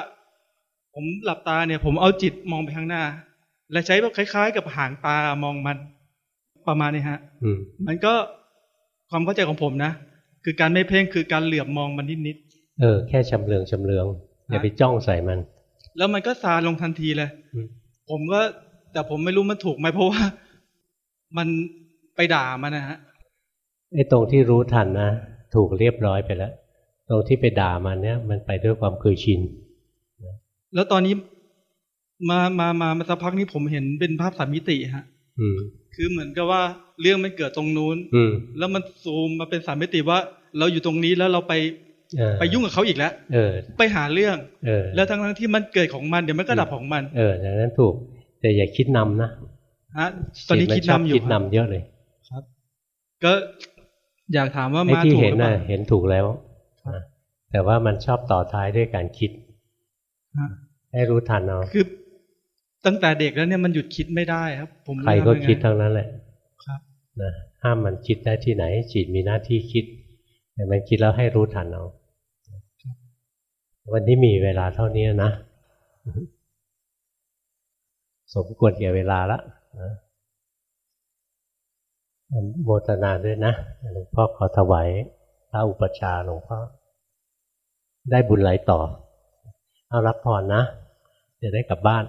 ผมหลับตาเนี่ย ผมเอาจิตมองไปข้างหน้า และใช้แบบคล้าย ๆ กับหางตามองมันประมาณนี้ฮะอืมมันก็ความเข้าใจของผมนะคือการไม่เพ่งคือการเหลือบมองมันนิดเออแค่ชำเลืองชำเลืองอย่าไปจ้องใส่มันๆแล้วมันก็ซาลงทันทีเลยอืมผมก็แต่ผมไม่รู้มันถูกไหมเพราะว่า มันไปด่ามันนะฮะไอ้ตรงที่รู้ทันนะ ถูกเรียบร้อยไปแล้ว ตรงที่ไปด่ามันเนี่ย มันไปด้วยความเคยชิน แล้วตอนนี้มามามามาสักพักนี้ผมเห็นเป็นภาพสามมิติฮะอืมคือเหมือนกับว่าเรื่องมันเกิดตรงนู้นอืมแล้วมันซูมมาเป็นสามมิติว่า เราอยู่ตรงนี้แล้วเราไปเออไปยุ่งกับเขาอีกแล้วเออไปหาเรื่องเออแล้วทั้งทั้งๆที่มันเกิดของมันเดี๋ยวมันก็ดับของมัน เอออย่างนั้นถูก แต่อย่าคิดนำนะฮะตอนนี้จิคิดมัชอบนำอยู่คิดนำเยอะเลย ครับ ก็ อยากถามว่าไอ้มาที่ถูกหเห็นรือเปน่ะล่าเห็นถูกแล้วนะแต่ว่ามันชอบต่อท้ายด้วยการคิดฮะให้รู้ทันเอาคือตั้งแต่เด็กแล้วเนี่ยมันหยุดคิดไม่ได้ครับ ผมใครก็ไม่คิดทำยังไงทั้งนั้นแหละครับนะห้ามมันคิดได้ที่ไหน จิตมีหน้าที่คิด แต่มันคิดแล้วให้รู้ทันเอาวันนี้มีเวลาเท่านี้นะ สมควรแก่เวลาละนะอนุ โมทนาด้วยนะหลวงพ่อขอถวายพระอุปชาหลวงพ่อได้บุญไหลต่อ เอารับพรนะจะได้กลับบ้าน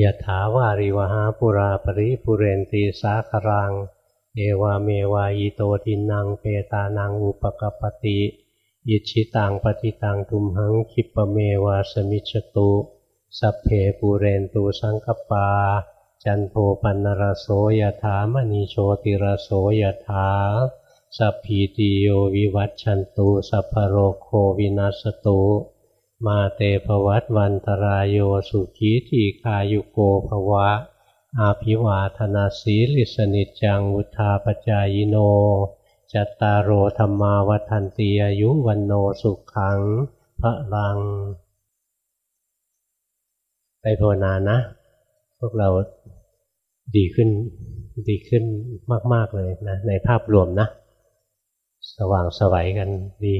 ยะถาวาริวหาปุราปริปุเรนตีสาครัง เอวาเมวายโตทินังเปตานังอุปกปปติอิชิตังปฏิตังทุมหังคิปะเมวาสมิจฉตุ สัพเพปูเรนตูสังกปา จันโทปันนรโสยถามณีโชติรโสยถาสัพพีติโยวิวัตชันตุสัพพโรโควินัสตุมาเตภวัตวันตรายโยสุขีทีคายุโกภวะ อาภิวาธนาสีลิสนิจังวุธาปจายโน จัตตารโอธรรมาวัฏันตีอายุวันโนสุขังพระลัง ไปภาวนานะ พวกเราดีขึ้นดีขึ้นมาก ๆ เลยนะในภาพรวมนะ สว่างสวัยกันดี